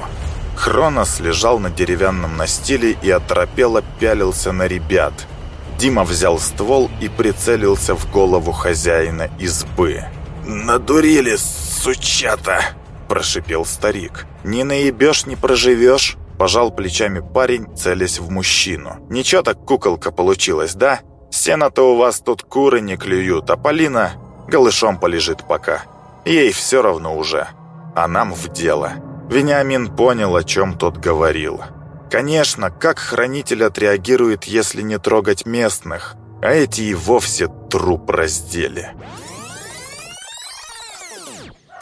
Хронос лежал на деревянном настиле и оторопело пялился на ребят – Дима взял ствол и прицелился в голову хозяина избы. «Надурили, сучата!» – прошипел старик. «Не наебешь, не проживешь!» – пожал плечами парень, целясь в мужчину. «Ничего так куколка получилась, да? Сено-то у вас тут куры не клюют, а Полина голышом полежит пока. Ей все равно уже, а нам в дело». Вениамин понял, о чем тот говорил. Конечно, как хранитель отреагирует, если не трогать местных, а эти и вовсе труп раздели.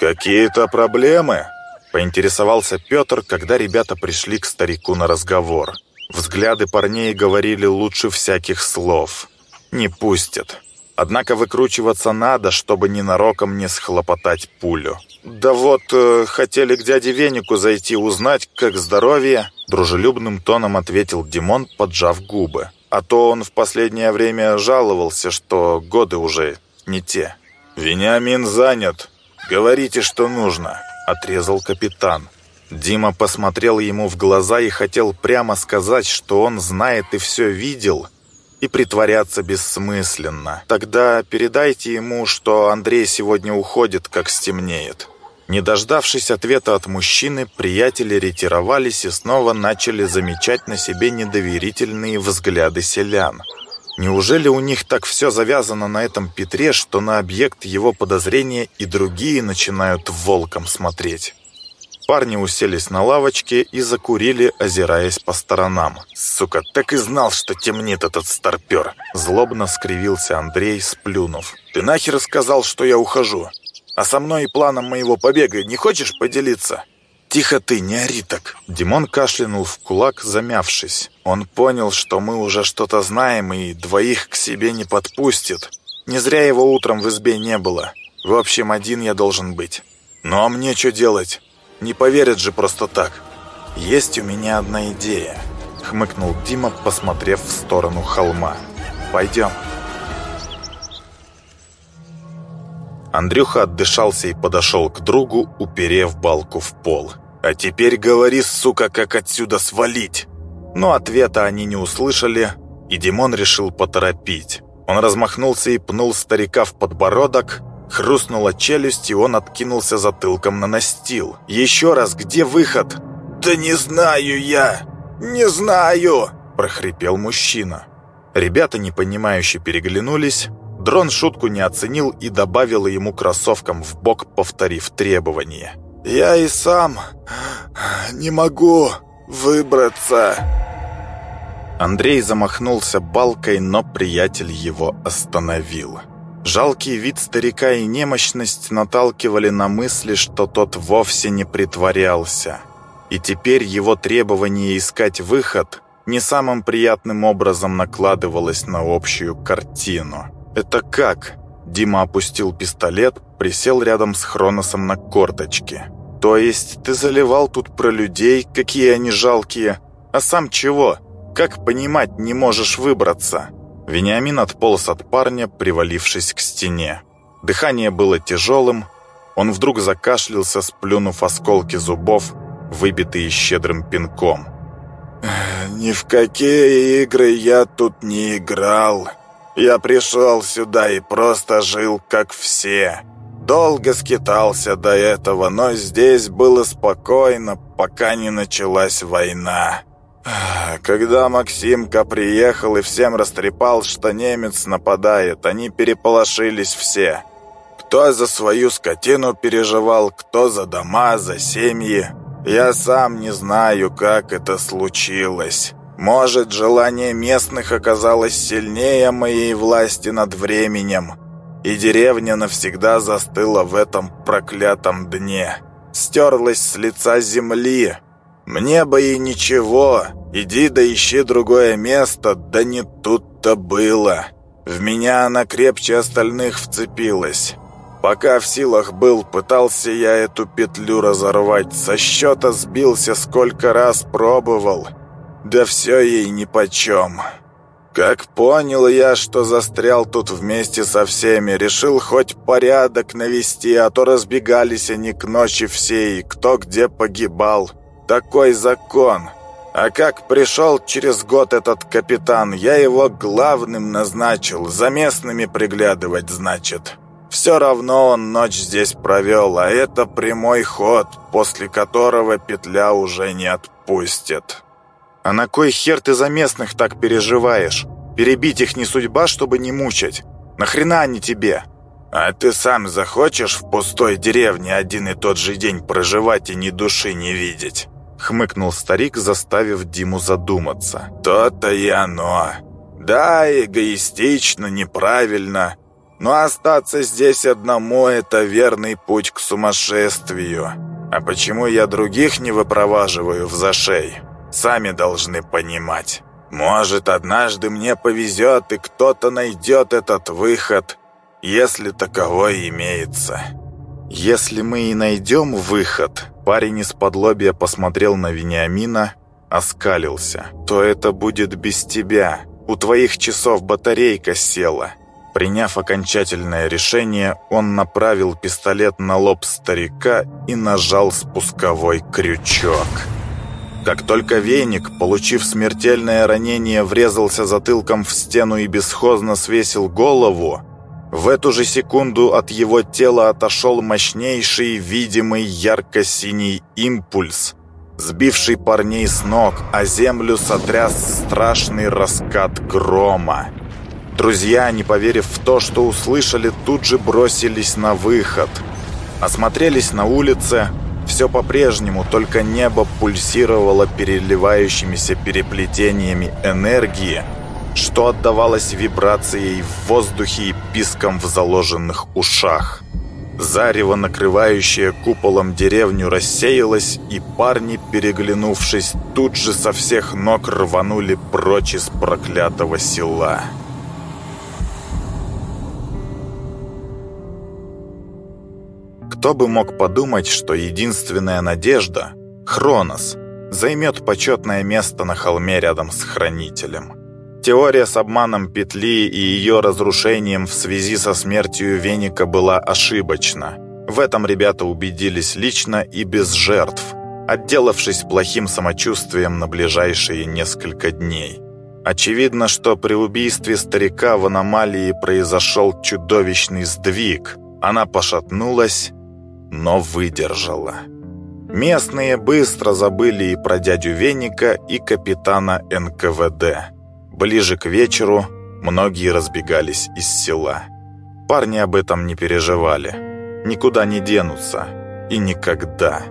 «Какие-то проблемы?» Поинтересовался Петр, когда ребята пришли к старику на разговор. Взгляды парней говорили лучше всяких слов. Не пустят. Однако выкручиваться надо, чтобы ненароком не схлопотать пулю. «Да вот, э, хотели к дяде Венику зайти узнать, как здоровье», дружелюбным тоном ответил Димон, поджав губы. А то он в последнее время жаловался, что годы уже не те. «Вениамин занят. Говорите, что нужно», — отрезал капитан. Дима посмотрел ему в глаза и хотел прямо сказать, что он знает и все видел, и притворяться бессмысленно. Тогда передайте ему, что Андрей сегодня уходит, как стемнеет. Не дождавшись ответа от мужчины, приятели ретировались и снова начали замечать на себе недоверительные взгляды селян. Неужели у них так все завязано на этом Петре, что на объект его подозрения и другие начинают волком смотреть? Парни уселись на лавочке и закурили, озираясь по сторонам. «Сука, так и знал, что темнит этот старпер!» Злобно скривился Андрей, сплюнув. «Ты нахер сказал, что я ухожу? А со мной и планом моего побега не хочешь поделиться?» «Тихо ты, не ори так!» Димон кашлянул в кулак, замявшись. Он понял, что мы уже что-то знаем и двоих к себе не подпустит. Не зря его утром в избе не было. В общем, один я должен быть. «Ну а мне что делать?» Не поверят же просто так. Есть у меня одна идея, хмыкнул Дима, посмотрев в сторону холма. Пойдем. Андрюха отдышался и подошел к другу, уперев балку в пол. «А теперь говори, сука, как отсюда свалить!» Но ответа они не услышали, и Димон решил поторопить. Он размахнулся и пнул старика в подбородок, Хрустнула челюсть, и он откинулся затылком на настил. «Еще раз, где выход?» «Да не знаю я! Не знаю!» – прохрипел мужчина. Ребята, непонимающе переглянулись. Дрон шутку не оценил и добавил ему кроссовкам в бок, повторив требование. «Я и сам не могу выбраться!» Андрей замахнулся балкой, но приятель его остановил. Жалкий вид старика и немощность наталкивали на мысли, что тот вовсе не притворялся. И теперь его требование искать выход не самым приятным образом накладывалось на общую картину. «Это как?» Дима опустил пистолет, присел рядом с Хроносом на корточке. «То есть ты заливал тут про людей, какие они жалкие, а сам чего? Как понимать, не можешь выбраться?» Вениамин отполз от парня, привалившись к стене. Дыхание было тяжелым. Он вдруг закашлялся, сплюнув осколки зубов, выбитые щедрым пинком. «Ни в какие игры я тут не играл. Я пришел сюда и просто жил, как все. Долго скитался до этого, но здесь было спокойно, пока не началась война. Когда Максимка приехал и всем растрепал, что немец нападает, они переполошились все. Кто за свою скотину переживал, кто за дома, за семьи. Я сам не знаю, как это случилось. Может, желание местных оказалось сильнее моей власти над временем, и деревня навсегда застыла в этом проклятом дне. Стерлась с лица земли, мне бы и ничего, иди да ищи другое место, да не тут-то было. В меня она крепче остальных вцепилась. Пока в силах был, пытался я эту петлю разорвать. Со счета сбился, сколько раз пробовал. Да все ей нипочем. Как понял я, что застрял тут вместе со всеми, решил хоть порядок навести, а то разбегались они к ночи все, и кто где погибал. Такой закон. А как пришел через год этот капитан, я его главным назначил, за местными приглядывать, значит. Все равно он ночь здесь провел, а это прямой ход, после которого петля уже не отпустит. А на кой хер ты за местных так переживаешь? Перебить их не судьба, чтобы не мучать. Нахрена они тебе? А ты сам захочешь в пустой деревне один и тот же день проживать и ни души не видеть? хмыкнул старик, заставив Диму задуматься. «То-то и оно. Да, эгоистично, неправильно, но остаться здесь одному – это верный путь к сумасшествию. А почему я других не выпроваживаю в зашей? Сами должны понимать. Может, однажды мне повезет, и кто-то найдет этот выход, если таковой имеется. Если мы и найдем выход, парень из-под лобья посмотрел на Вениамина, оскалился, то это будет без тебя. У твоих часов батарейка села. Приняв окончательное решение, он направил пистолет на лоб старика и нажал спусковой крючок. Как только веник, получив смертельное ранение, врезался затылком в стену и бесхозно свесил голову, в эту же секунду от его тела отошел мощнейший, видимый ярко-синий импульс, сбивший парней с ног, а землю сотряс страшный раскат грома. Друзья, не поверив в то, что услышали, тут же бросились на выход. Осмотрелись на улице, все по-прежнему, только небо пульсировало переливающимися переплетениями энергии, что отдавалось вибрацией в воздухе и писком в заложенных ушах. Зарево, накрывающее куполом деревню, рассеялось, и парни, переглянувшись, тут же со всех ног рванули прочь из проклятого села. Кто бы мог подумать, что единственная надежда — Хронос — займет почетное место на холме рядом с Хранителем. Теория с обманом петли и ее разрушением в связи со смертью Веника была ошибочна. В этом ребята убедились лично и без жертв, отделавшись плохим самочувствием на ближайшие несколько дней. Очевидно, что при убийстве старика в аномалии произошел чудовищный сдвиг. Она пошатнулась, но выдержала. Местные быстро забыли и про дядю Веника, и капитана НКВД. Ближе к вечеру многие разбегались из села. Парни об этом не переживали. Никуда не денутся. И никогда.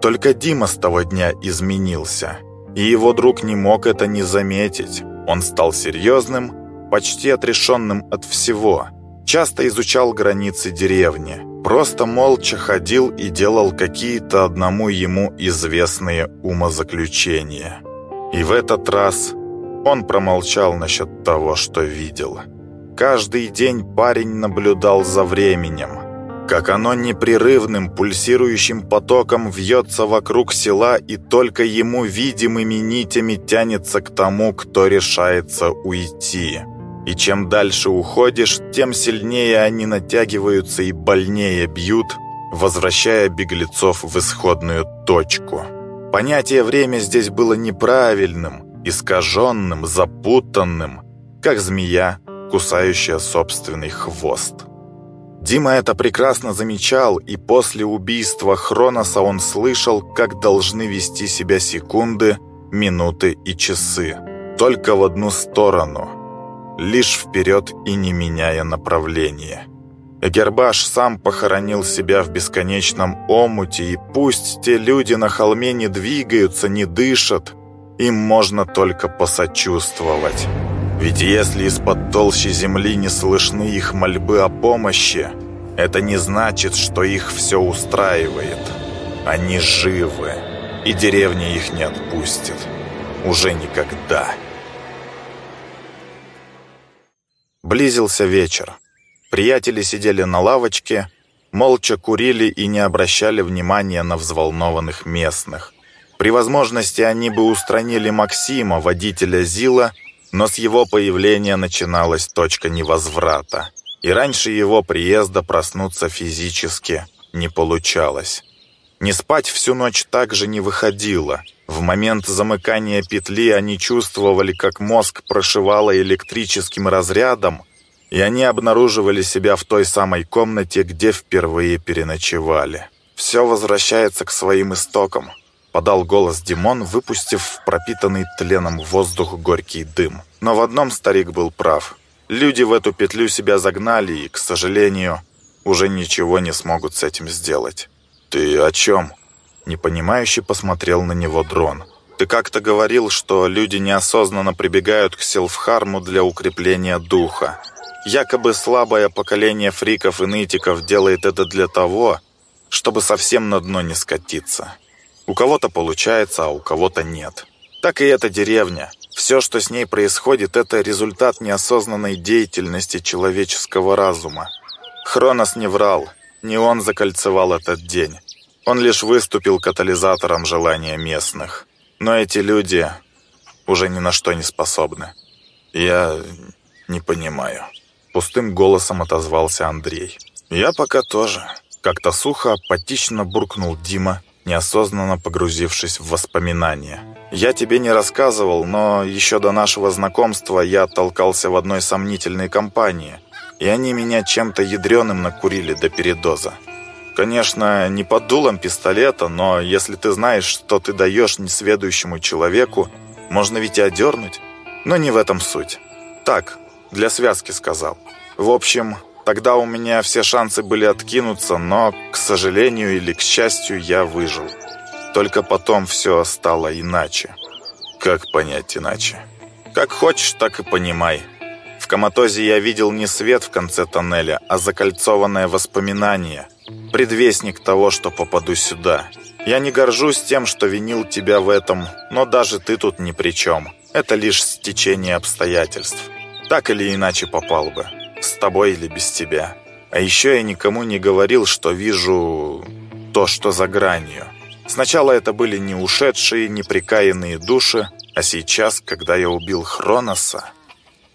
Только Дима с того дня изменился. И его друг не мог это не заметить. Он стал серьезным, почти отрешенным от всего. Часто изучал границы деревни просто молча ходил и делал какие-то одному ему известные умозаключения. И в этот раз он промолчал насчет того, что видел. Каждый день парень наблюдал за временем, как оно непрерывным пульсирующим потоком вьется вокруг села и только ему видимыми нитями тянется к тому, кто решается уйти. И чем дальше уходишь, тем сильнее они натягиваются и больнее бьют, возвращая беглецов в исходную точку. Понятие «время» здесь было неправильным, искаженным, запутанным, как змея, кусающая собственный хвост. Дима это прекрасно замечал, и после убийства Хроноса он слышал, как должны вести себя секунды, минуты и часы. Только в одну сторону – лишь вперед и не меняя направления. Гербаш сам похоронил себя в бесконечном омуте, и пусть те люди на холме не двигаются, не дышат, им можно только посочувствовать. Ведь если из-под толщи земли не слышны их мольбы о помощи, это не значит, что их все устраивает. Они живы, и деревня их не отпустит. Уже никогда. Близился вечер. Приятели сидели на лавочке, молча курили и не обращали внимания на взволнованных местных. При возможности они бы устранили Максима, водителя Зила, но с его появления начиналась точка невозврата. И раньше его приезда проснуться физически не получалось. Не спать всю ночь также не выходило. В момент замыкания петли они чувствовали, как мозг прошивало электрическим разрядом, и они обнаруживали себя в той самой комнате, где впервые переночевали. «Все возвращается к своим истокам», — подал голос Димон, выпустив в пропитанный тленом воздух горький дым. Но в одном старик был прав. Люди в эту петлю себя загнали и, к сожалению, уже ничего не смогут с этим сделать. «Ты о чем?» Непонимающе посмотрел на него дрон. «Ты как-то говорил, что люди неосознанно прибегают к селфхарму для укрепления духа. Якобы слабое поколение фриков и нытиков делает это для того, чтобы совсем на дно не скатиться. У кого-то получается, а у кого-то нет. Так и эта деревня. Все, что с ней происходит, это результат неосознанной деятельности человеческого разума. Хронос не врал, не он закольцевал этот день. Он лишь выступил катализатором желания местных. Но эти люди уже ни на что не способны. Я не понимаю. Пустым голосом отозвался Андрей. Я пока тоже. Как-то сухо, апатично буркнул Дима, неосознанно погрузившись в воспоминания. «Я тебе не рассказывал, но еще до нашего знакомства я толкался в одной сомнительной компании, и они меня чем-то ядреным накурили до передоза. Конечно, не под дулом пистолета, но если ты знаешь, что ты даешь несведущему человеку, можно ведь и одернуть. Но не в этом суть. Так, для связки сказал. В общем, тогда у меня все шансы были откинуться, но, к сожалению или к счастью, я выжил. Только потом все стало иначе. Как понять иначе? Как хочешь, так и понимай. В коматозе я видел не свет в конце тоннеля, а закольцованное воспоминание. Предвестник того, что попаду сюда. Я не горжусь тем, что винил тебя в этом, но даже ты тут ни при чем. Это лишь стечение обстоятельств. Так или иначе попал бы. С тобой или без тебя. А еще я никому не говорил, что вижу то, что за гранью. Сначала это были не ушедшие, неприкаянные души, а сейчас, когда я убил Хроноса...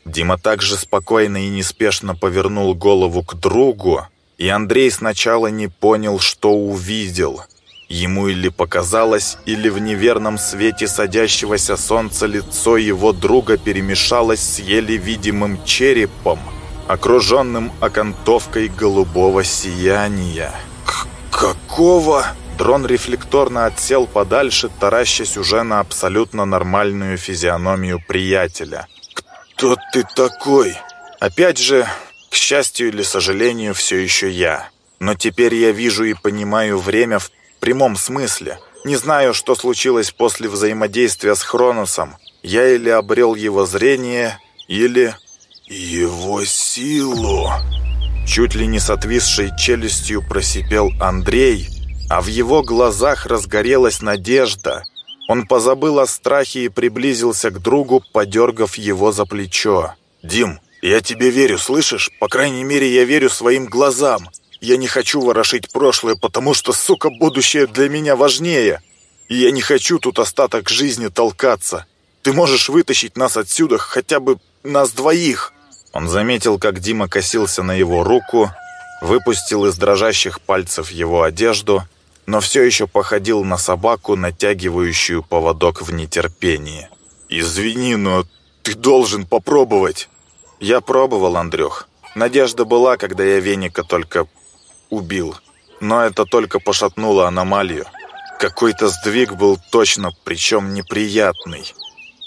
Дима также спокойно и неспешно повернул голову к другу, и Андрей сначала не понял, что увидел. Ему или показалось, или в неверном свете садящегося солнца лицо его друга перемешалось с еле видимым черепом, окруженным окантовкой голубого сияния. К «Какого?» Дрон рефлекторно отсел подальше, таращась уже на абсолютно нормальную физиономию приятеля. «Кто ты такой?» Опять же, к счастью или сожалению, все еще я. Но теперь я вижу и понимаю время в прямом смысле. Не знаю, что случилось после взаимодействия с Хроносом. Я или обрел его зрение, или... Его силу. Чуть ли не с отвисшей челюстью просипел Андрей, а в его глазах разгорелась надежда. Он позабыл о страхе и приблизился к другу, подергав его за плечо. «Дим, я тебе верю, слышишь? По крайней мере, я верю своим глазам. Я не хочу ворошить прошлое, потому что, сука, будущее для меня важнее. И я не хочу тут остаток жизни толкаться. Ты можешь вытащить нас отсюда, хотя бы нас двоих». Он заметил, как Дима косился на его руку, выпустил из дрожащих пальцев его одежду, но все еще походил на собаку, натягивающую поводок в нетерпении. «Извини, но ты должен попробовать». «Я пробовал, Андрюх. Надежда была, когда я веника только убил. Но это только пошатнуло аномалию. Какой-то сдвиг был точно, причем неприятный.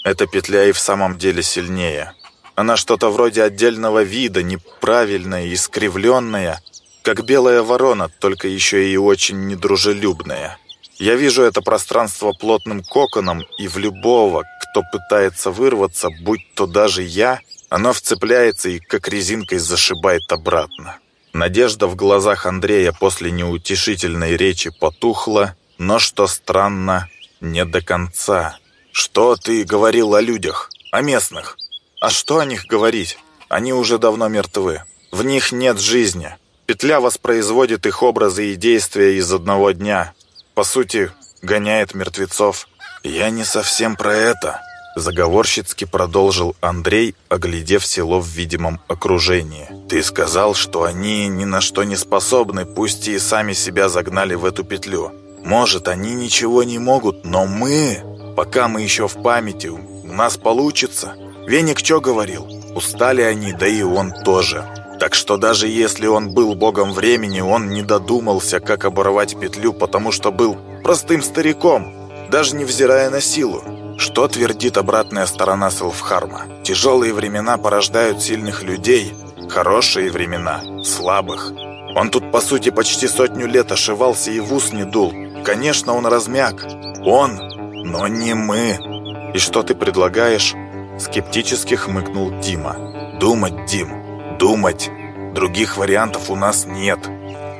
Эта петля и в самом деле сильнее. Она что-то вроде отдельного вида, неправильная, искривленная, как белая ворона, только еще и очень недружелюбная. Я вижу это пространство плотным коконом, и в любого, кто пытается вырваться, будь то даже я, оно вцепляется и как резинкой зашибает обратно. Надежда в глазах Андрея после неутешительной речи потухла, но, что странно, не до конца. «Что ты говорил о людях? О местных? А что о них говорить? Они уже давно мертвы. В них нет жизни. Петля воспроизводит их образы и действия из одного дня. По сути, гоняет мертвецов. Я не совсем про это», Заговорщицки продолжил Андрей, оглядев село в видимом окружении. «Ты сказал, что они ни на что не способны, пусть и сами себя загнали в эту петлю. Может, они ничего не могут, но мы, пока мы еще в памяти, у нас получится. Веник что говорил? Устали они, да и он тоже. Так что даже если он был богом времени, он не додумался, как оборвать петлю, потому что был простым стариком, даже невзирая на силу. Что твердит обратная сторона селфхарма? Тяжелые времена порождают сильных людей, хорошие времена – слабых. Он тут, по сути, почти сотню лет ошивался и в ус не дул. Конечно, он размяк. Он, но не мы. И что ты предлагаешь? Скептически хмыкнул Дима. Думать, Дим, думать. Других вариантов у нас нет.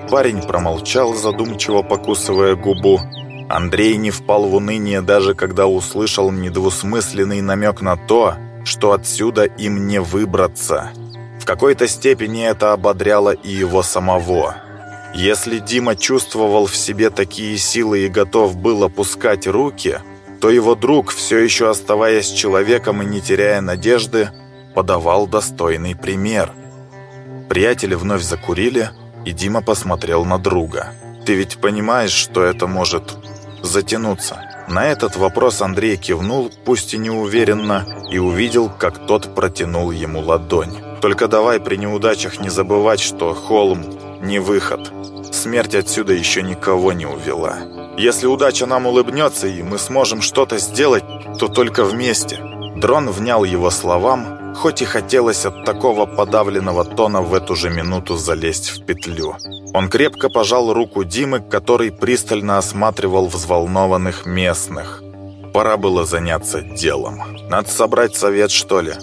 Парень промолчал, задумчиво покусывая губу. Андрей не впал в уныние, даже когда услышал недвусмысленный намек на то, что отсюда им не выбраться. В какой-то степени это ободряло и его самого. Если Дима чувствовал в себе такие силы и готов был опускать руки, то его друг, все еще оставаясь человеком и не теряя надежды, подавал достойный пример. Приятели вновь закурили, и Дима посмотрел на друга. «Ты ведь понимаешь, что это может затянуться?» На этот вопрос Андрей кивнул, пусть и неуверенно, и увидел, как тот протянул ему ладонь. «Только давай при неудачах не забывать, что холм не выход. Смерть отсюда еще никого не увела. Если удача нам улыбнется и мы сможем что-то сделать, то только вместе». Дрон внял его словам, хоть и хотелось от такого подавленного тона в эту же минуту залезть в петлю. Он крепко пожал руку Димы, который пристально осматривал взволнованных местных. Пора было заняться делом. Надо собрать совет, что ли.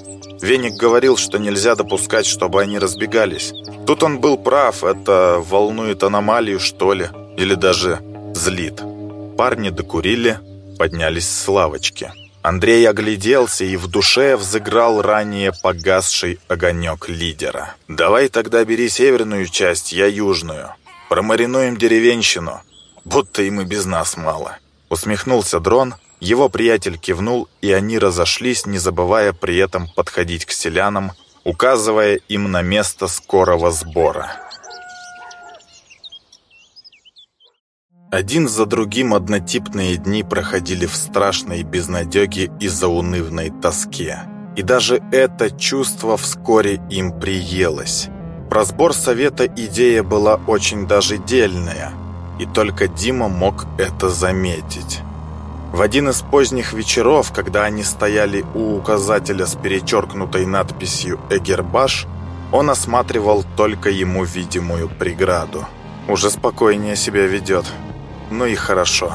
Веник говорил, что нельзя допускать, чтобы они разбегались. Тут он был прав, это волнует аномалию, что ли, или даже злит. Парни докурили, поднялись с лавочки. Андрей огляделся и в душе взыграл ранее погасший огонек лидера. «Давай тогда бери северную часть, я южную. Промаринуем деревенщину, будто им и без нас мало». Усмехнулся дрон, его приятель кивнул, и они разошлись, не забывая при этом подходить к селянам, указывая им на место скорого сбора. Один за другим однотипные дни проходили в страшной безнадеге и заунывной тоске. И даже это чувство вскоре им приелось. Про сбор совета идея была очень даже дельная, и только Дима мог это заметить. В один из поздних вечеров, когда они стояли у указателя с перечеркнутой надписью «Эгербаш», он осматривал только ему видимую преграду. Уже спокойнее себя ведет. Ну и хорошо.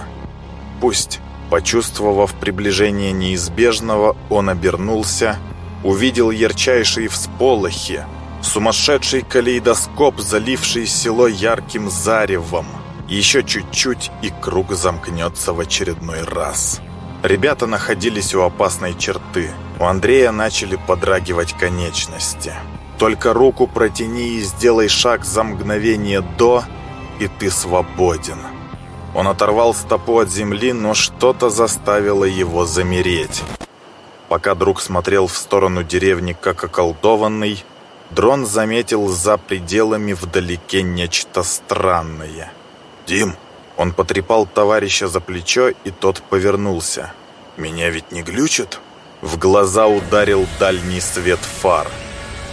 Пусть. Почувствовав приближение неизбежного, он обернулся, увидел ярчайшие всполохи, сумасшедший калейдоскоп, заливший село ярким заревом – еще чуть-чуть, и круг замкнется в очередной раз. Ребята находились у опасной черты. У Андрея начали подрагивать конечности. Только руку протяни и сделай шаг за мгновение до, и ты свободен. Он оторвал стопу от земли, но что-то заставило его замереть. Пока друг смотрел в сторону деревни как околдованный, дрон заметил за пределами вдалеке нечто странное. «Дим!» Он потрепал товарища за плечо, и тот повернулся. «Меня ведь не глючит?» В глаза ударил дальний свет фар.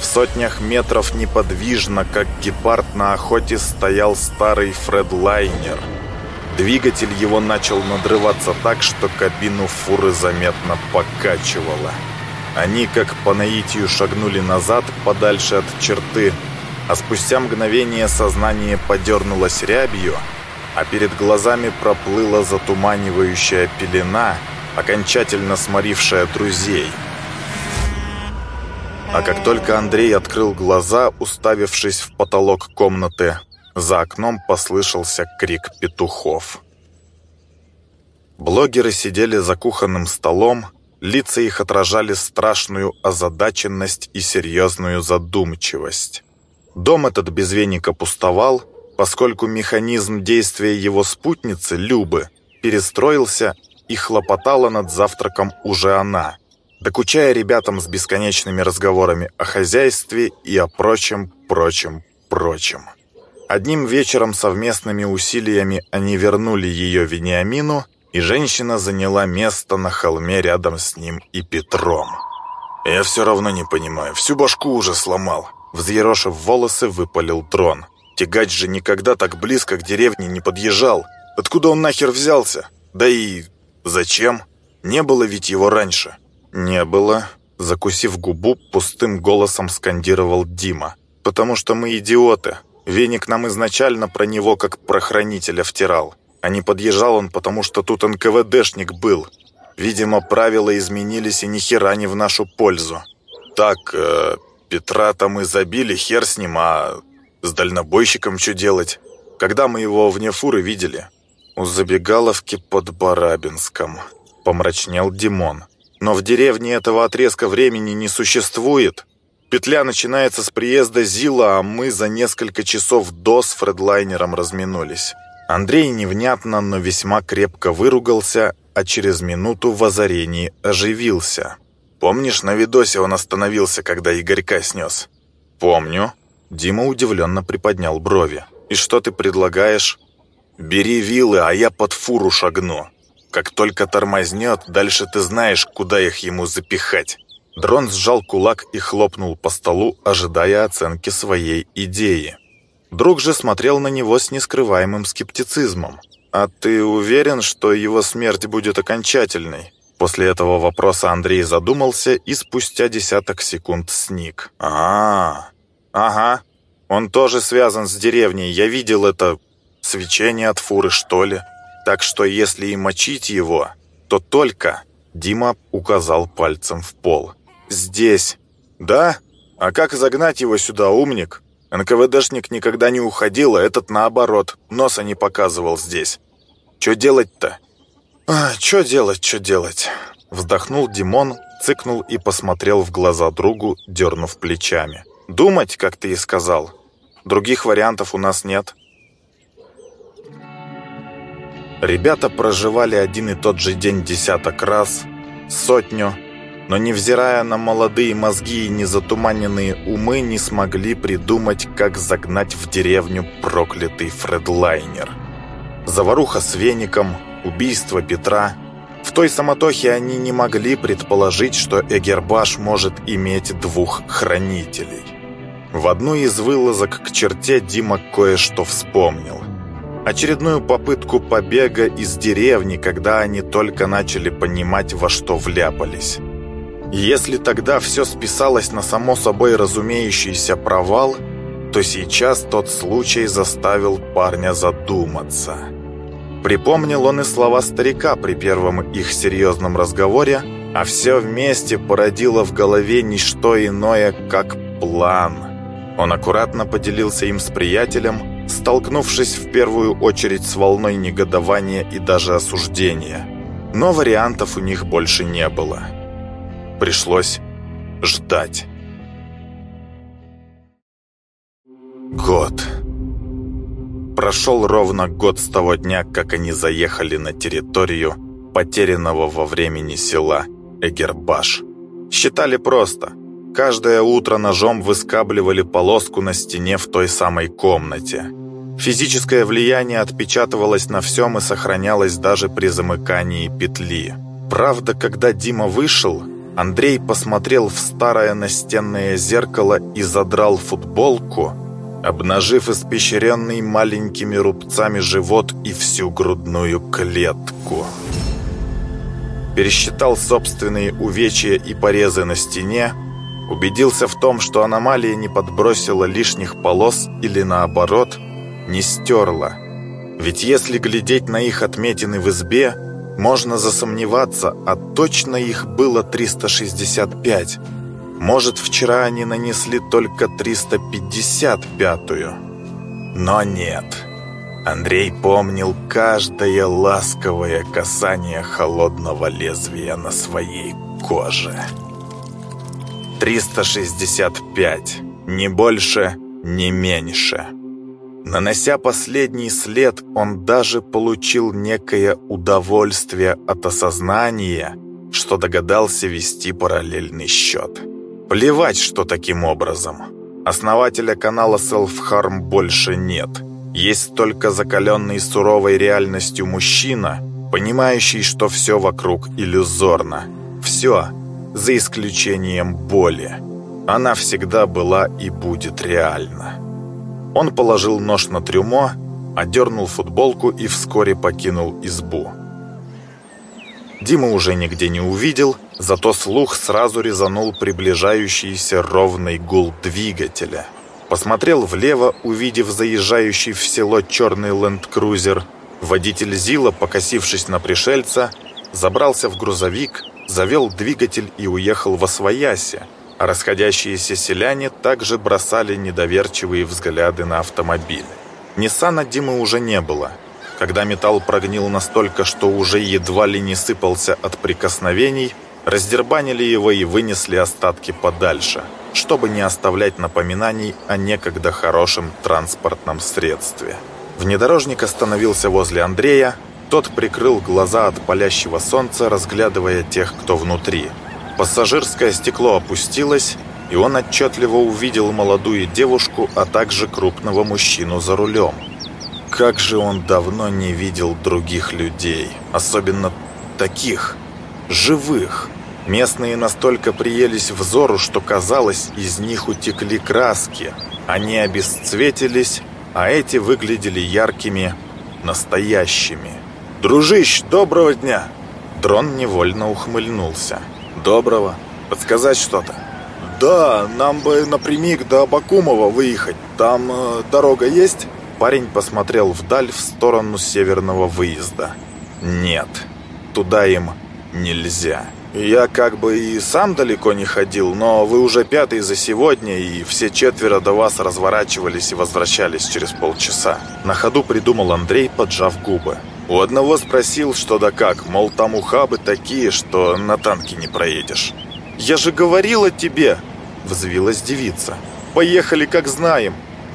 В сотнях метров неподвижно, как гепард на охоте, стоял старый фредлайнер. Двигатель его начал надрываться так, что кабину фуры заметно покачивало. Они, как по наитию, шагнули назад, подальше от черты, а спустя мгновение сознание подернулось рябью — а перед глазами проплыла затуманивающая пелена, окончательно сморившая друзей. А как только Андрей открыл глаза, уставившись в потолок комнаты, за окном послышался крик петухов. Блогеры сидели за кухонным столом, лица их отражали страшную озадаченность и серьезную задумчивость. Дом этот без веника пустовал, поскольку механизм действия его спутницы, Любы, перестроился и хлопотала над завтраком уже она, докучая ребятам с бесконечными разговорами о хозяйстве и о прочем, прочем, прочем. Одним вечером совместными усилиями они вернули ее Вениамину, и женщина заняла место на холме рядом с ним и Петром. «Я все равно не понимаю, всю башку уже сломал», взъерошив волосы, выпалил трон. Тягач же никогда так близко к деревне не подъезжал. Откуда он нахер взялся? Да и зачем? Не было ведь его раньше. Не было. Закусив губу, пустым голосом скандировал Дима. Потому что мы идиоты. Веник нам изначально про него как про хранителя втирал. А не подъезжал он, потому что тут НКВДшник был. Видимо, правила изменились и ни хера не в нашу пользу. Так, э, Петра-то мы забили, хер с ним, а с дальнобойщиком что делать? Когда мы его вне фуры видели?» «У забегаловки под Барабинском», — помрачнел Димон. «Но в деревне этого отрезка времени не существует. Петля начинается с приезда Зила, а мы за несколько часов до с Фредлайнером разминулись». Андрей невнятно, но весьма крепко выругался, а через минуту в озарении оживился. «Помнишь, на видосе он остановился, когда Игорька снес?» «Помню». Дима удивленно приподнял брови. «И что ты предлагаешь?» «Бери вилы, а я под фуру шагну. Как только тормознет, дальше ты знаешь, куда их ему запихать». Дрон сжал кулак и хлопнул по столу, ожидая оценки своей идеи. Друг же смотрел на него с нескрываемым скептицизмом. «А ты уверен, что его смерть будет окончательной?» После этого вопроса Андрей задумался и спустя десяток секунд сник. а, -а. Ага, он тоже связан с деревней, я видел это свечение от фуры, что ли. Так что если и мочить его, то только...» Дима указал пальцем в пол. «Здесь». «Да? А как загнать его сюда, умник?» НКВДшник никогда не уходил, а этот наоборот, носа не показывал здесь. Что делать-то? А, что делать, что делать? Вздохнул Димон, цыкнул и посмотрел в глаза другу, дернув плечами. Думать, как ты и сказал. Других вариантов у нас нет. Ребята проживали один и тот же день десяток раз, сотню, но, невзирая на молодые мозги и незатуманенные умы, не смогли придумать, как загнать в деревню проклятый Фредлайнер. Заваруха с веником, убийство Петра. В той самотохе они не могли предположить, что Эгербаш может иметь двух хранителей. В одну из вылазок к черте Дима кое-что вспомнил. Очередную попытку побега из деревни, когда они только начали понимать, во что вляпались. Если тогда все списалось на само собой разумеющийся провал, то сейчас тот случай заставил парня задуматься. Припомнил он и слова старика при первом их серьезном разговоре, а все вместе породило в голове не что иное, как план. Он аккуратно поделился им с приятелем, столкнувшись в первую очередь с волной негодования и даже осуждения. Но вариантов у них больше не было. Пришлось ждать. Год. Прошел ровно год с того дня, как они заехали на территорию потерянного во времени села Эгербаш. Считали просто. Каждое утро ножом выскабливали полоску на стене в той самой комнате. Физическое влияние отпечатывалось на всем и сохранялось даже при замыкании петли. Правда, когда Дима вышел, Андрей посмотрел в старое настенное зеркало и задрал футболку, обнажив испещренный маленькими рубцами живот и всю грудную клетку. Пересчитал собственные увечья и порезы на стене, убедился в том, что аномалия не подбросила лишних полос или наоборот, не стерла. Ведь если глядеть на их отметины в избе, можно засомневаться, а точно их было 365. Может, вчера они нанесли только 355-ю. Но нет. Андрей помнил каждое ласковое касание холодного лезвия на своей коже. 365. Ни больше, ни меньше. Нанося последний след, он даже получил некое удовольствие от осознания, что догадался вести параллельный счет. Плевать, что таким образом. Основателя канала Self Harm больше нет. Есть только закаленный суровой реальностью мужчина, понимающий, что все вокруг иллюзорно. Все, за исключением боли. Она всегда была и будет реальна. Он положил нож на трюмо, одернул футболку и вскоре покинул избу. Дима уже нигде не увидел, зато слух сразу резанул приближающийся ровный гул двигателя. Посмотрел влево, увидев заезжающий в село черный ленд-крузер. Водитель Зила, покосившись на пришельца, забрался в грузовик, завел двигатель и уехал во свояси, расходящиеся селяне также бросали недоверчивые взгляды на автомобиль. Ниссана Димы уже не было. Когда металл прогнил настолько, что уже едва ли не сыпался от прикосновений, раздербанили его и вынесли остатки подальше, чтобы не оставлять напоминаний о некогда хорошем транспортном средстве. Внедорожник остановился возле Андрея, тот прикрыл глаза от палящего солнца, разглядывая тех, кто внутри. Пассажирское стекло опустилось, и он отчетливо увидел молодую девушку, а также крупного мужчину за рулем. Как же он давно не видел других людей, особенно таких, живых. Местные настолько приелись взору, что казалось, из них утекли краски. Они обесцветились, а эти выглядели яркими, настоящими. «Дружищ, доброго дня!» Дрон невольно ухмыльнулся. «Доброго. Подсказать что-то?» «Да, нам бы напрямик до Бакумова выехать. Там э, дорога есть?» Парень посмотрел вдаль в сторону северного выезда. «Нет, туда им нельзя». «Я как бы и сам далеко не ходил, но вы уже пятый за сегодня, и все четверо до вас разворачивались и возвращались через полчаса». На ходу придумал Андрей, поджав губы. У одного спросил, что да как, мол, там ухабы такие, что на танке не проедешь. «Я же говорила тебе!» – взвилась девица. «Поехали, как знаем!»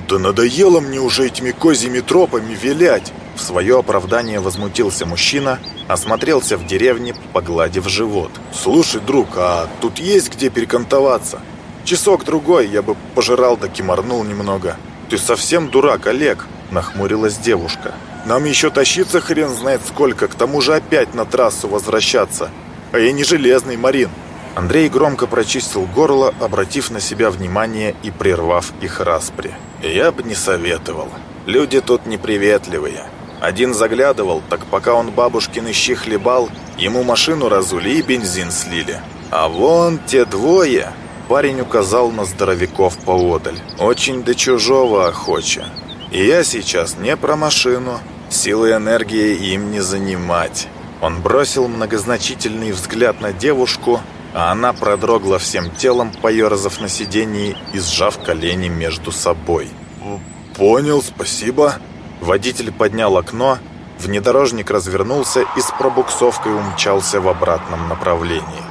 «Да надоело мне уже этими козьими тропами вилять!» В свое оправдание возмутился мужчина, осмотрелся в деревне, погладив живот. «Слушай, друг, а тут есть где перекантоваться? Часок-другой я бы пожирал да кимарнул немного». «Ты совсем дурак, Олег!» – нахмурилась девушка. «Нам еще тащиться хрен знает сколько, к тому же опять на трассу возвращаться. А я не железный, Марин». Андрей громко прочистил горло, обратив на себя внимание и прервав их распри. «Я бы не советовал. Люди тут неприветливые. Один заглядывал, так пока он бабушкины щи хлебал, ему машину разули и бензин слили. А вон те двое, парень указал на здоровяков поодаль, очень до чужого охоча. И я сейчас не про машину, силы энергии им не занимать. Он бросил многозначительный взгляд на девушку, а она продрогла всем телом, поерзав на сидении и сжав колени между собой. «Понял, спасибо», Водитель поднял окно, внедорожник развернулся и с пробуксовкой умчался в обратном направлении.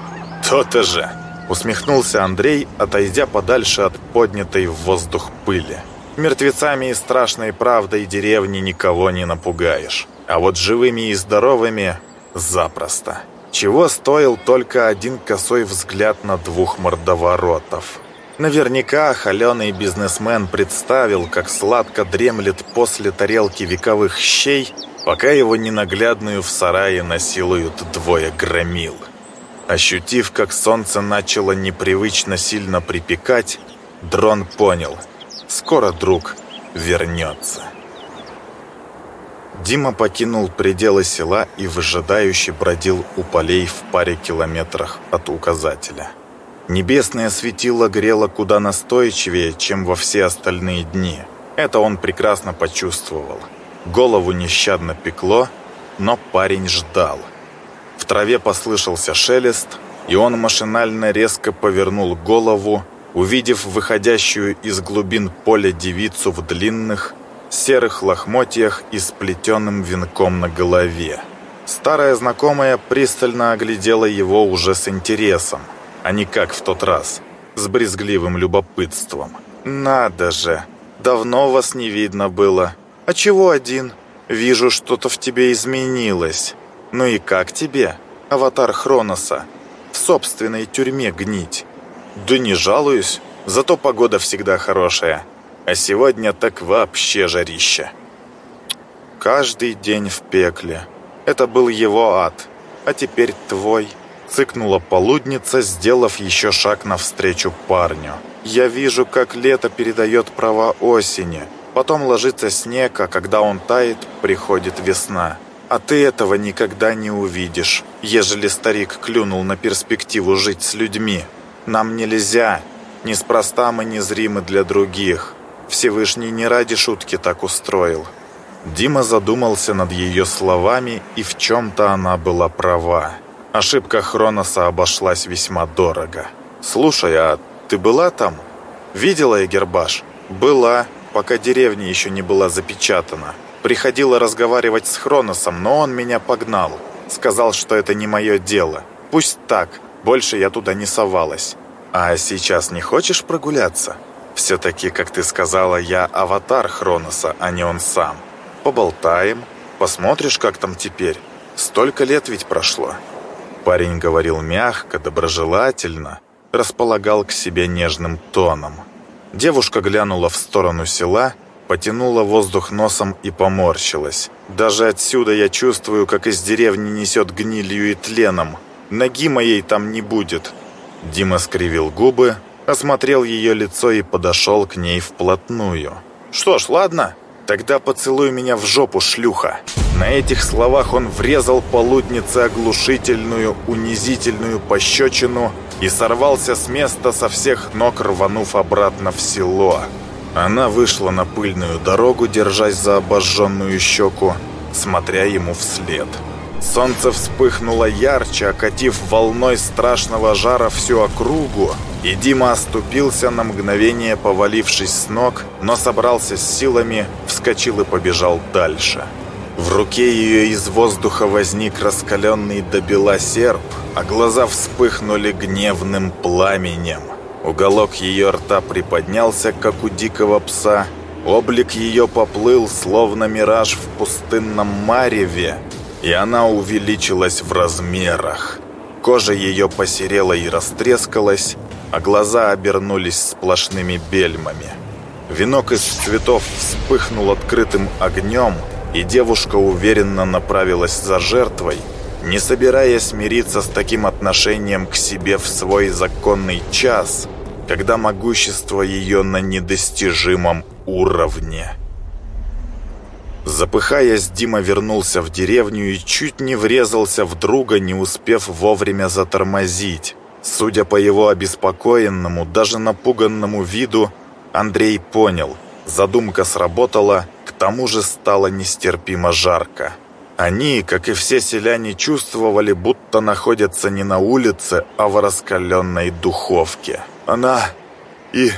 «То-то же!» — усмехнулся Андрей, отойдя подальше от поднятой в воздух пыли. «Мертвецами и страшной правдой деревни никого не напугаешь. А вот живыми и здоровыми — запросто. Чего стоил только один косой взгляд на двух мордоворотов?» Наверняка холеный бизнесмен представил, как сладко дремлет после тарелки вековых щей, пока его ненаглядную в сарае насилуют двое громил. Ощутив, как солнце начало непривычно сильно припекать, дрон понял – скоро друг вернется. Дима покинул пределы села и выжидающе бродил у полей в паре километрах от указателя. Небесное светило грело куда настойчивее, чем во все остальные дни. Это он прекрасно почувствовал. Голову нещадно пекло, но парень ждал. В траве послышался шелест, и он машинально резко повернул голову, увидев выходящую из глубин поля девицу в длинных, серых лохмотьях и сплетенным венком на голове. Старая знакомая пристально оглядела его уже с интересом – а не как в тот раз, с брезгливым любопытством. «Надо же! Давно вас не видно было. А чего один? Вижу, что-то в тебе изменилось. Ну и как тебе, аватар Хроноса? В собственной тюрьме гнить?» «Да не жалуюсь, зато погода всегда хорошая. А сегодня так вообще жарище». Каждый день в пекле. Это был его ад, а теперь твой. Цыкнула полудница, сделав еще шаг навстречу парню. «Я вижу, как лето передает права осени. Потом ложится снег, а когда он тает, приходит весна. А ты этого никогда не увидишь, ежели старик клюнул на перспективу жить с людьми. Нам нельзя. Неспроста мы незримы для других. Всевышний не ради шутки так устроил». Дима задумался над ее словами, и в чем-то она была права. Ошибка Хроноса обошлась весьма дорого. «Слушай, а ты была там? Видела Эгербаш?» «Была. пока деревня еще не была запечатана. Приходила разговаривать с Хроносом, но он меня погнал. Сказал, что это не мое дело. Пусть так, больше я туда не совалась. А сейчас не хочешь прогуляться? Все-таки, как ты сказала, я аватар Хроноса, а не он сам. Поболтаем, посмотришь, как там теперь. Столько лет ведь прошло. Парень говорил мягко, доброжелательно, располагал к себе нежным тоном. Девушка глянула в сторону села, потянула воздух носом и поморщилась. Даже отсюда я чувствую, как из деревни несет гнилью и тленом. Ноги моей там не будет. Дима скривил губы, осмотрел ее лицо и подошел к ней вплотную. «Что ж, ладно, тогда поцелуй меня в жопу, шлюха». На этих словах он врезал полуднице оглушительную, унизительную пощечину и сорвался с места со всех ног, рванув обратно в село. Она вышла на пыльную дорогу, держась за обожженную щеку, смотря ему вслед. Солнце вспыхнуло ярче, окатив волной страшного жара всю округу, и Дима оступился на мгновение, повалившись с ног, но собрался с силами, вскочил и побежал дальше. В руке ее из воздуха возник раскаленный до бела серп, а глаза вспыхнули гневным пламенем. Уголок ее рта приподнялся, как у дикого пса. Облик ее поплыл, словно мираж в пустынном мареве, и она увеличилась в размерах. Кожа ее посерела и растрескалась, а глаза обернулись сплошными бельмами. Венок из цветов вспыхнул открытым огнем, и девушка уверенно направилась за жертвой, не собираясь мириться с таким отношением к себе в свой законный час, когда могущество ее на недостижимом уровне. Запыхаясь, Дима вернулся в деревню и чуть не врезался в друга, не успев вовремя затормозить. Судя по его обеспокоенному, даже напуганному виду, Андрей понял, задумка сработала – тому же стало нестерпимо жарко. Они, как и все селяне, чувствовали, будто находятся не на улице, а в раскаленной духовке. «Она и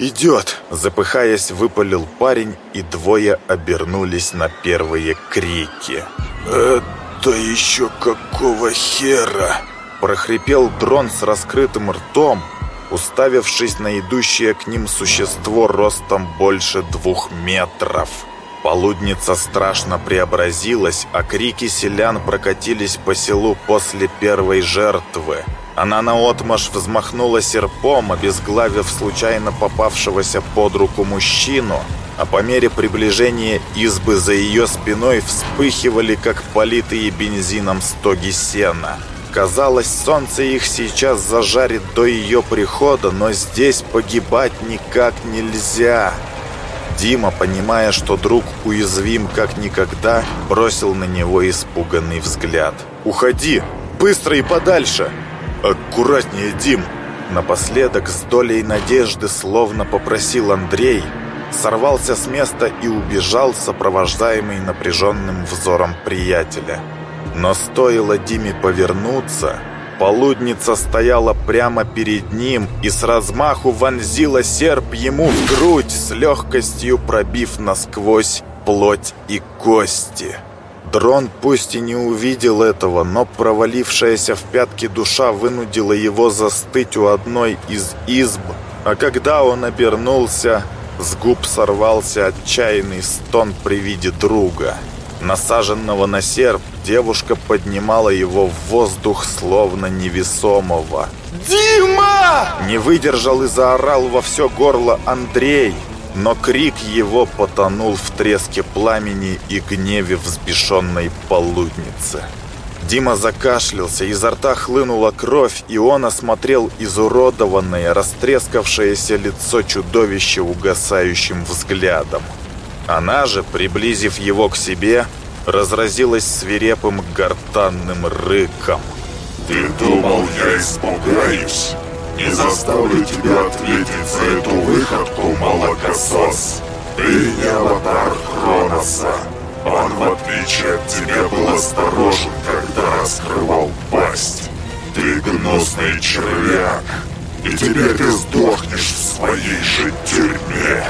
идет!» Запыхаясь, выпалил парень, и двое обернулись на первые крики. «Это еще какого хера?» Прохрипел дрон с раскрытым ртом, уставившись на идущее к ним существо ростом больше двух метров. Полудница страшно преобразилась, а крики селян прокатились по селу после первой жертвы. Она наотмашь взмахнула серпом, обезглавив случайно попавшегося под руку мужчину, а по мере приближения избы за ее спиной вспыхивали, как политые бензином стоги сена. Казалось, солнце их сейчас зажарит до ее прихода, но здесь погибать никак нельзя. Дима, понимая, что друг уязвим как никогда, бросил на него испуганный взгляд. «Уходи! Быстро и подальше!» «Аккуратнее, Дим!» Напоследок, с долей надежды, словно попросил Андрей, сорвался с места и убежал, сопровождаемый напряженным взором приятеля. Но стоило Диме повернуться, Полудница стояла прямо перед ним и с размаху вонзила серп ему в грудь, с легкостью пробив насквозь плоть и кости. Дрон пусть и не увидел этого, но провалившаяся в пятки душа вынудила его застыть у одной из изб, а когда он обернулся, с губ сорвался отчаянный стон при виде друга. Насаженного на серп, девушка поднимала его в воздух, словно невесомого. «Дима!» Не выдержал и заорал во все горло Андрей, но крик его потонул в треске пламени и гневе взбешенной полудницы. Дима закашлялся, изо рта хлынула кровь, и он осмотрел изуродованное, растрескавшееся лицо чудовища угасающим взглядом. Она же, приблизив его к себе, разразилась свирепым гортанным рыком. «Ты думал, я испугаюсь? Не заставлю тебя ответить за эту выходку, молокосос. Ты не аватар Хроноса. Он, в отличие от тебя, был осторожен, когда раскрывал пасть. Ты гнусный червяк, и теперь ты сдохнешь в своей же тюрьме».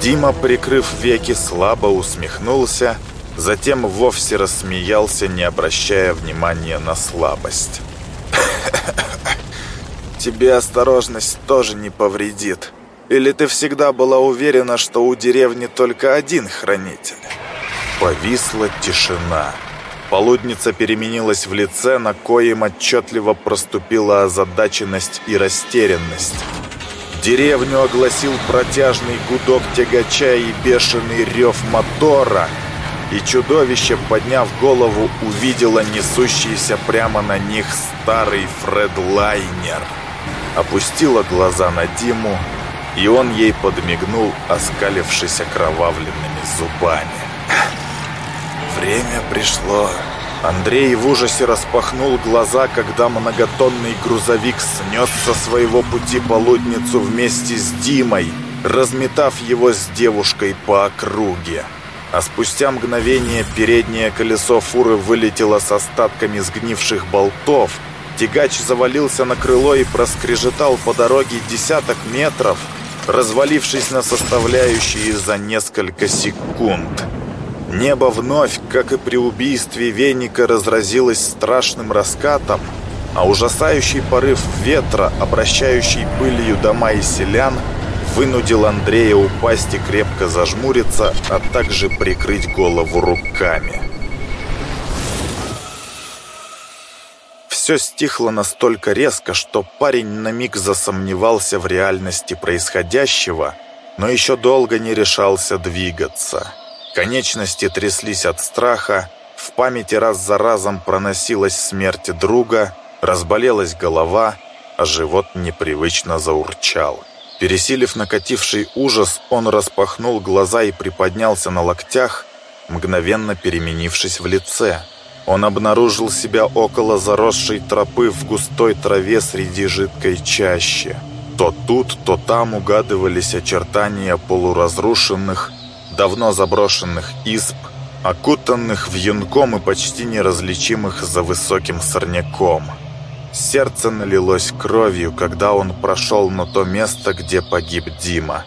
Дима, прикрыв веки, слабо усмехнулся, затем вовсе рассмеялся, не обращая внимания на слабость. «Тебе осторожность тоже не повредит. Или ты всегда была уверена, что у деревни только один хранитель?» Повисла тишина. Полудница переменилась в лице, на коем отчетливо проступила озадаченность и растерянность. Деревню огласил протяжный гудок тягача и бешеный рев мотора, и чудовище, подняв голову, увидело несущийся прямо на них старый Фредлайнер. Опустила глаза на Диму, и он ей подмигнул, оскалившись окровавленными зубами. Время пришло. Андрей в ужасе распахнул глаза, когда многотонный грузовик снес со своего пути полудницу вместе с Димой, разметав его с девушкой по округе. А спустя мгновение переднее колесо фуры вылетело с остатками сгнивших болтов, тягач завалился на крыло и проскрежетал по дороге десяток метров, развалившись на составляющие за несколько секунд. Небо вновь, как и при убийстве веника, разразилось страшным раскатом, а ужасающий порыв ветра, обращающий пылью дома и селян, вынудил Андрея упасть и крепко зажмуриться, а также прикрыть голову руками. Все стихло настолько резко, что парень на миг засомневался в реальности происходящего, но еще долго не решался двигаться. Конечности тряслись от страха, в памяти раз за разом проносилась смерть друга, разболелась голова, а живот непривычно заурчал. Пересилив накативший ужас, он распахнул глаза и приподнялся на локтях, мгновенно переменившись в лице. Он обнаружил себя около заросшей тропы в густой траве среди жидкой чащи. То тут, то там угадывались очертания полуразрушенных, давно заброшенных изб, окутанных вьюнком и почти неразличимых за высоким сорняком. Сердце налилось кровью, когда он прошел на то место, где погиб Дима.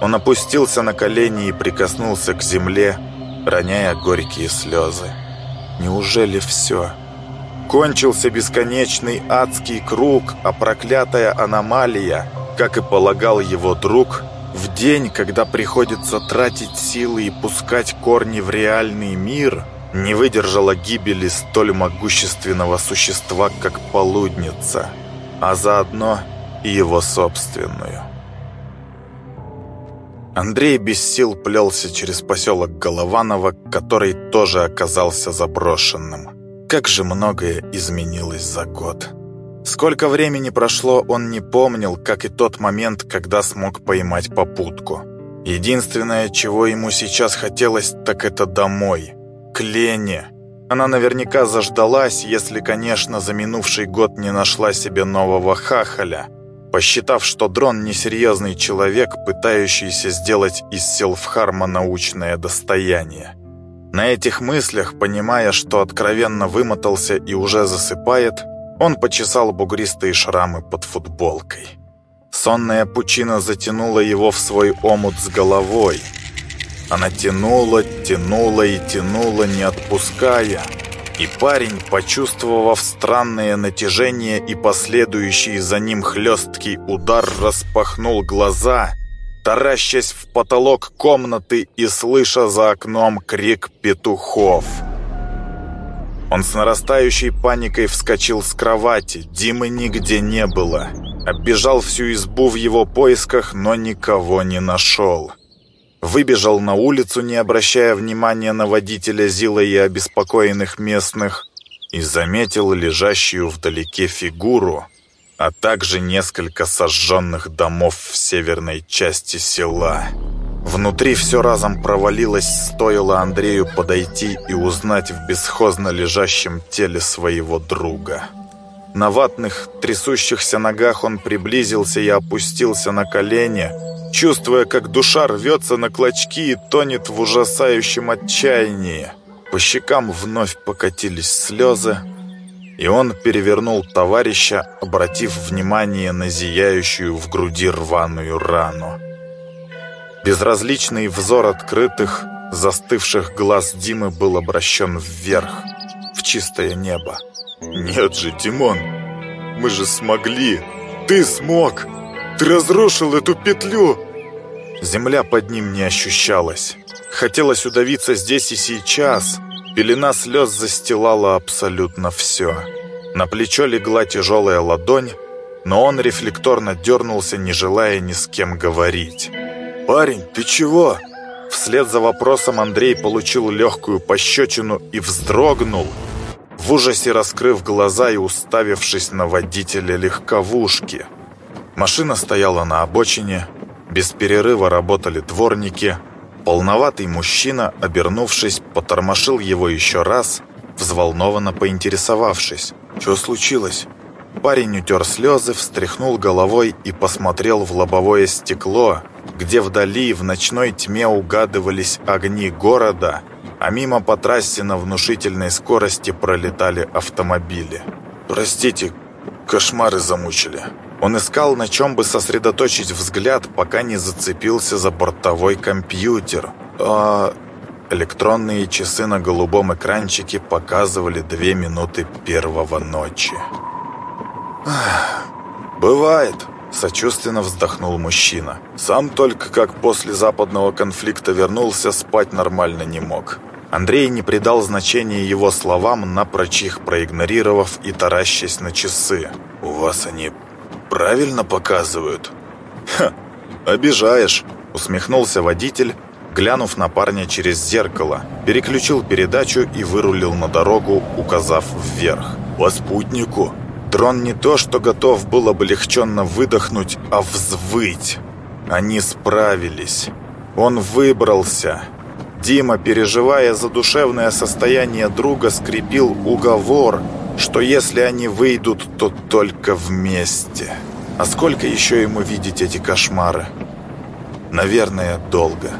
Он опустился на колени и прикоснулся к земле, роняя горькие слезы. Неужели все? Кончился бесконечный адский круг, а проклятая аномалия, как и полагал его друг, в день, когда приходится тратить силы и пускать корни в реальный мир, не выдержала гибели столь могущественного существа, как полудница, а заодно и его собственную. Андрей без сил плелся через поселок Голованово, который тоже оказался заброшенным. Как же многое изменилось за год. Сколько времени прошло, он не помнил, как и тот момент, когда смог поймать попутку. Единственное, чего ему сейчас хотелось, так это домой. К Лене. Она наверняка заждалась, если, конечно, за минувший год не нашла себе нового хахаля, посчитав, что дрон несерьезный человек, пытающийся сделать из селфхарма научное достояние. На этих мыслях, понимая, что откровенно вымотался и уже засыпает, он почесал бугристые шрамы под футболкой. Сонная пучина затянула его в свой омут с головой. Она тянула, тянула и тянула, не отпуская. И парень, почувствовав странное натяжение и последующий за ним хлесткий удар, распахнул глаза, таращась в потолок комнаты и слыша за окном крик петухов. Он с нарастающей паникой вскочил с кровати. Димы нигде не было. Оббежал всю избу в его поисках, но никого не нашел. Выбежал на улицу, не обращая внимания на водителя Зила и обеспокоенных местных, и заметил лежащую вдалеке фигуру, а также несколько сожженных домов в северной части села. Внутри все разом провалилось, стоило Андрею подойти и узнать в бесхозно лежащем теле своего друга. На ватных, трясущихся ногах он приблизился и опустился на колени, чувствуя, как душа рвется на клочки и тонет в ужасающем отчаянии. По щекам вновь покатились слезы, и он перевернул товарища, обратив внимание на зияющую в груди рваную рану. Безразличный взор открытых, застывших глаз Димы был обращен вверх, в чистое небо. «Нет же, Димон, мы же смогли! Ты смог! Ты разрушил эту петлю!» Земля под ним не ощущалась. Хотелось удавиться здесь и сейчас. Пелена слез застилала абсолютно все. На плечо легла тяжелая ладонь, но он рефлекторно дернулся, не желая ни с кем говорить. «Парень, ты чего?» Вслед за вопросом Андрей получил легкую пощечину и вздрогнул, в ужасе раскрыв глаза и уставившись на водителя легковушки. Машина стояла на обочине, без перерыва работали дворники. Полноватый мужчина, обернувшись, потормошил его еще раз, взволнованно поинтересовавшись. «Что случилось?» Парень утер слезы, встряхнул головой и посмотрел в лобовое стекло, где вдали в ночной тьме угадывались огни города, а мимо по трассе на внушительной скорости пролетали автомобили. «Простите, кошмары замучили». Он искал, на чем бы сосредоточить взгляд, пока не зацепился за бортовой компьютер. А электронные часы на голубом экранчике показывали две минуты первого ночи. «Бывает», – сочувственно вздохнул мужчина. «Сам только как после западного конфликта вернулся, спать нормально не мог». Андрей не придал значения его словам, напрочь их проигнорировав и таращась на часы. «У вас они правильно показывают?» «Ха, обижаешь», – усмехнулся водитель, глянув на парня через зеркало, переключил передачу и вырулил на дорогу, указав вверх. «По спутнику?» Дрон не то, что готов был облегченно выдохнуть, а взвыть. Они справились. Он выбрался. Дима, переживая за душевное состояние друга, скрепил уговор, что если они выйдут, то только вместе. А сколько еще ему видеть эти кошмары? Наверное, долго.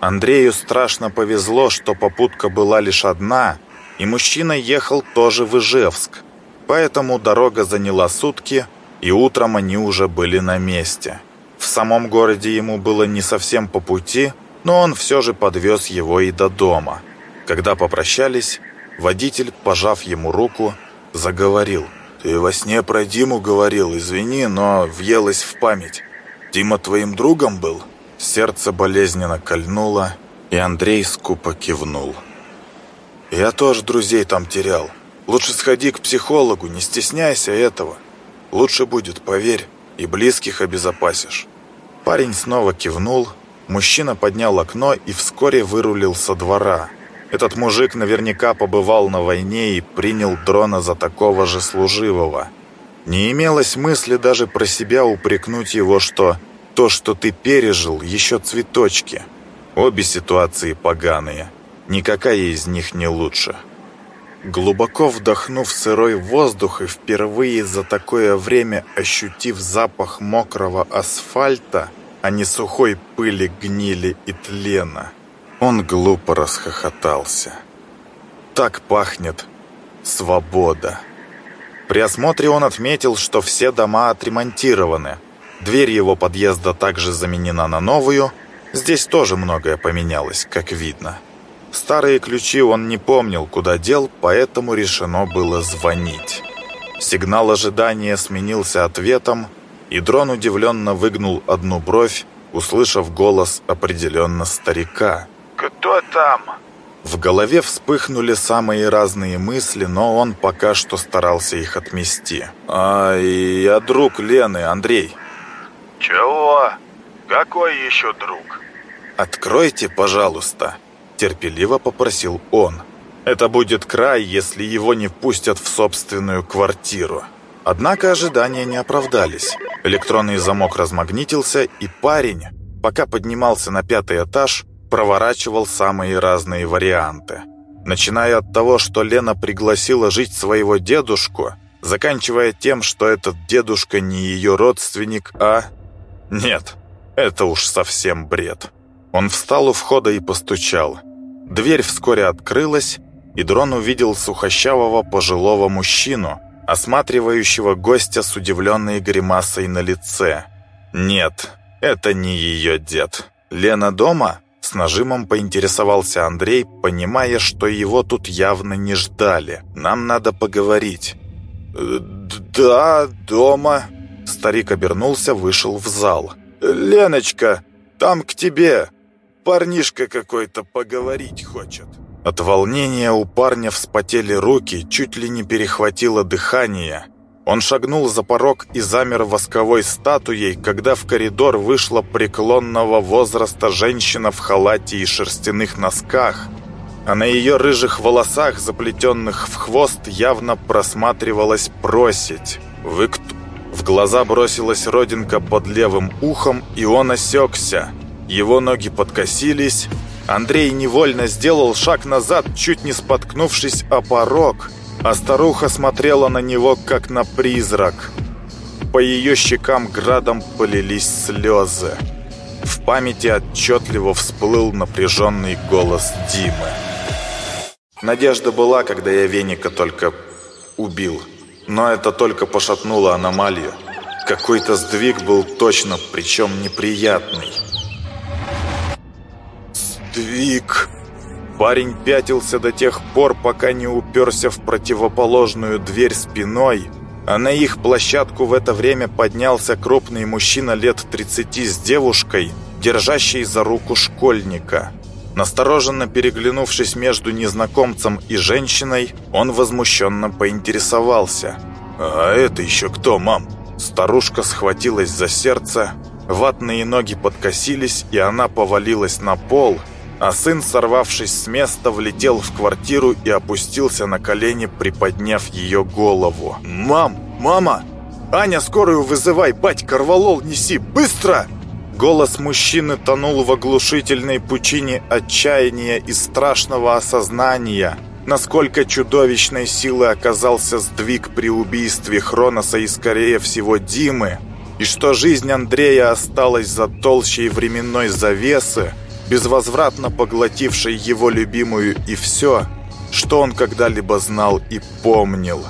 Андрею страшно повезло, что попутка была лишь одна, и мужчина ехал тоже в Ижевск. Поэтому дорога заняла сутки, и утром они уже были на месте. В самом городе ему было не совсем по пути, но он все же подвез его и до дома. Когда попрощались, водитель, пожав ему руку, заговорил. «Ты во сне про Диму говорил, извини, но въелась в память. Дима твоим другом был?» Сердце болезненно кольнуло, и Андрей скупо кивнул. «Я тоже друзей там терял. Лучше сходи к психологу, не стесняйся этого. Лучше будет, поверь, и близких обезопасишь». Парень снова кивнул, мужчина поднял окно и вскоре вырулил со двора. Этот мужик наверняка побывал на войне и принял дрона за такого же служивого. Не имелось мысли даже про себя упрекнуть его, что то, что ты пережил, еще цветочки. Обе ситуации поганые. Никакая из них не лучше. Глубоко вдохнув сырой воздух и впервые за такое время ощутив запах мокрого асфальта, а не сухой пыли, гнили и тлена, он глупо расхохотался. Так пахнет свобода. При осмотре он отметил, что все дома отремонтированы – Дверь его подъезда также заменена на новую. Здесь тоже многое поменялось, как видно. Старые ключи он не помнил, куда дел, поэтому решено было звонить. Сигнал ожидания сменился ответом, и дрон удивленно выгнул одну бровь, услышав голос определенно старика. «Кто там?» В голове вспыхнули самые разные мысли, но он пока что старался их отмести. «А, я друг Лены, Андрей». «Чего? Какой еще друг?» «Откройте, пожалуйста», – терпеливо попросил он. «Это будет край, если его не впустят в собственную квартиру». Однако ожидания не оправдались. Электронный замок размагнитился, и парень, пока поднимался на пятый этаж, проворачивал самые разные варианты. Начиная от того, что Лена пригласила жить своего дедушку, заканчивая тем, что этот дедушка не ее родственник, а нет, это уж совсем бред. Он встал у входа и постучал. Дверь вскоре открылась, и дрон увидел сухощавого пожилого мужчину, осматривающего гостя с удивленной гримасой на лице. «Нет, это не ее дед. Лена дома?» С нажимом поинтересовался Андрей, понимая, что его тут явно не ждали. «Нам надо поговорить». «Э, «Да, дома». Старик обернулся, вышел в зал. «Леночка, там к тебе. Парнишка какой-то поговорить хочет». От волнения у парня вспотели руки, чуть ли не перехватило дыхание. Он шагнул за порог и замер восковой статуей, когда в коридор вышла преклонного возраста женщина в халате и шерстяных носках, а на ее рыжих волосах, заплетенных в хвост, явно просматривалась просить. «Вы кто?» В глаза бросилась родинка под левым ухом, и он осекся. Его ноги подкосились. Андрей невольно сделал шаг назад, чуть не споткнувшись о порог – а старуха смотрела на него, как на призрак. По ее щекам градом полились слезы. В памяти отчетливо всплыл напряженный голос Димы. Надежда была, когда я веника только убил. Но это только пошатнуло аномалию. Какой-то сдвиг был точно, причем неприятный. «Сдвиг!» Парень пятился до тех пор, пока не уперся в противоположную дверь спиной, а на их площадку в это время поднялся крупный мужчина лет 30 с девушкой, держащей за руку школьника. Настороженно переглянувшись между незнакомцем и женщиной, он возмущенно поинтересовался. «А это еще кто, мам?» Старушка схватилась за сердце, ватные ноги подкосились, и она повалилась на пол – а сын, сорвавшись с места, влетел в квартиру и опустился на колени, приподняв ее голову. «Мам! Мама! Аня, скорую вызывай! Батька, рвалол неси! Быстро!» Голос мужчины тонул в оглушительной пучине отчаяния и страшного осознания, насколько чудовищной силы оказался сдвиг при убийстве Хроноса и, скорее всего, Димы, и что жизнь Андрея осталась за толщей временной завесы, безвозвратно поглотивший его любимую и все, что он когда-либо знал и помнил.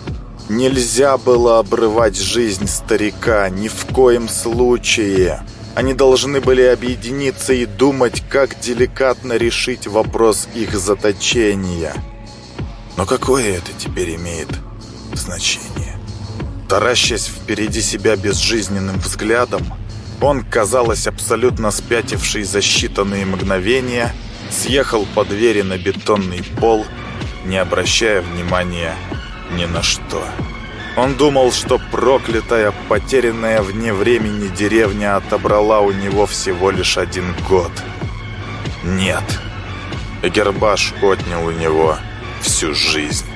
Нельзя было обрывать жизнь старика ни в коем случае. Они должны были объединиться и думать, как деликатно решить вопрос их заточения. Но какое это теперь имеет значение? Таращась впереди себя безжизненным взглядом, он, казалось, абсолютно спятивший за считанные мгновения, съехал по двери на бетонный пол, не обращая внимания ни на что. Он думал, что проклятая, потерянная вне времени деревня отобрала у него всего лишь один год. Нет. Гербаш отнял у него всю жизнь.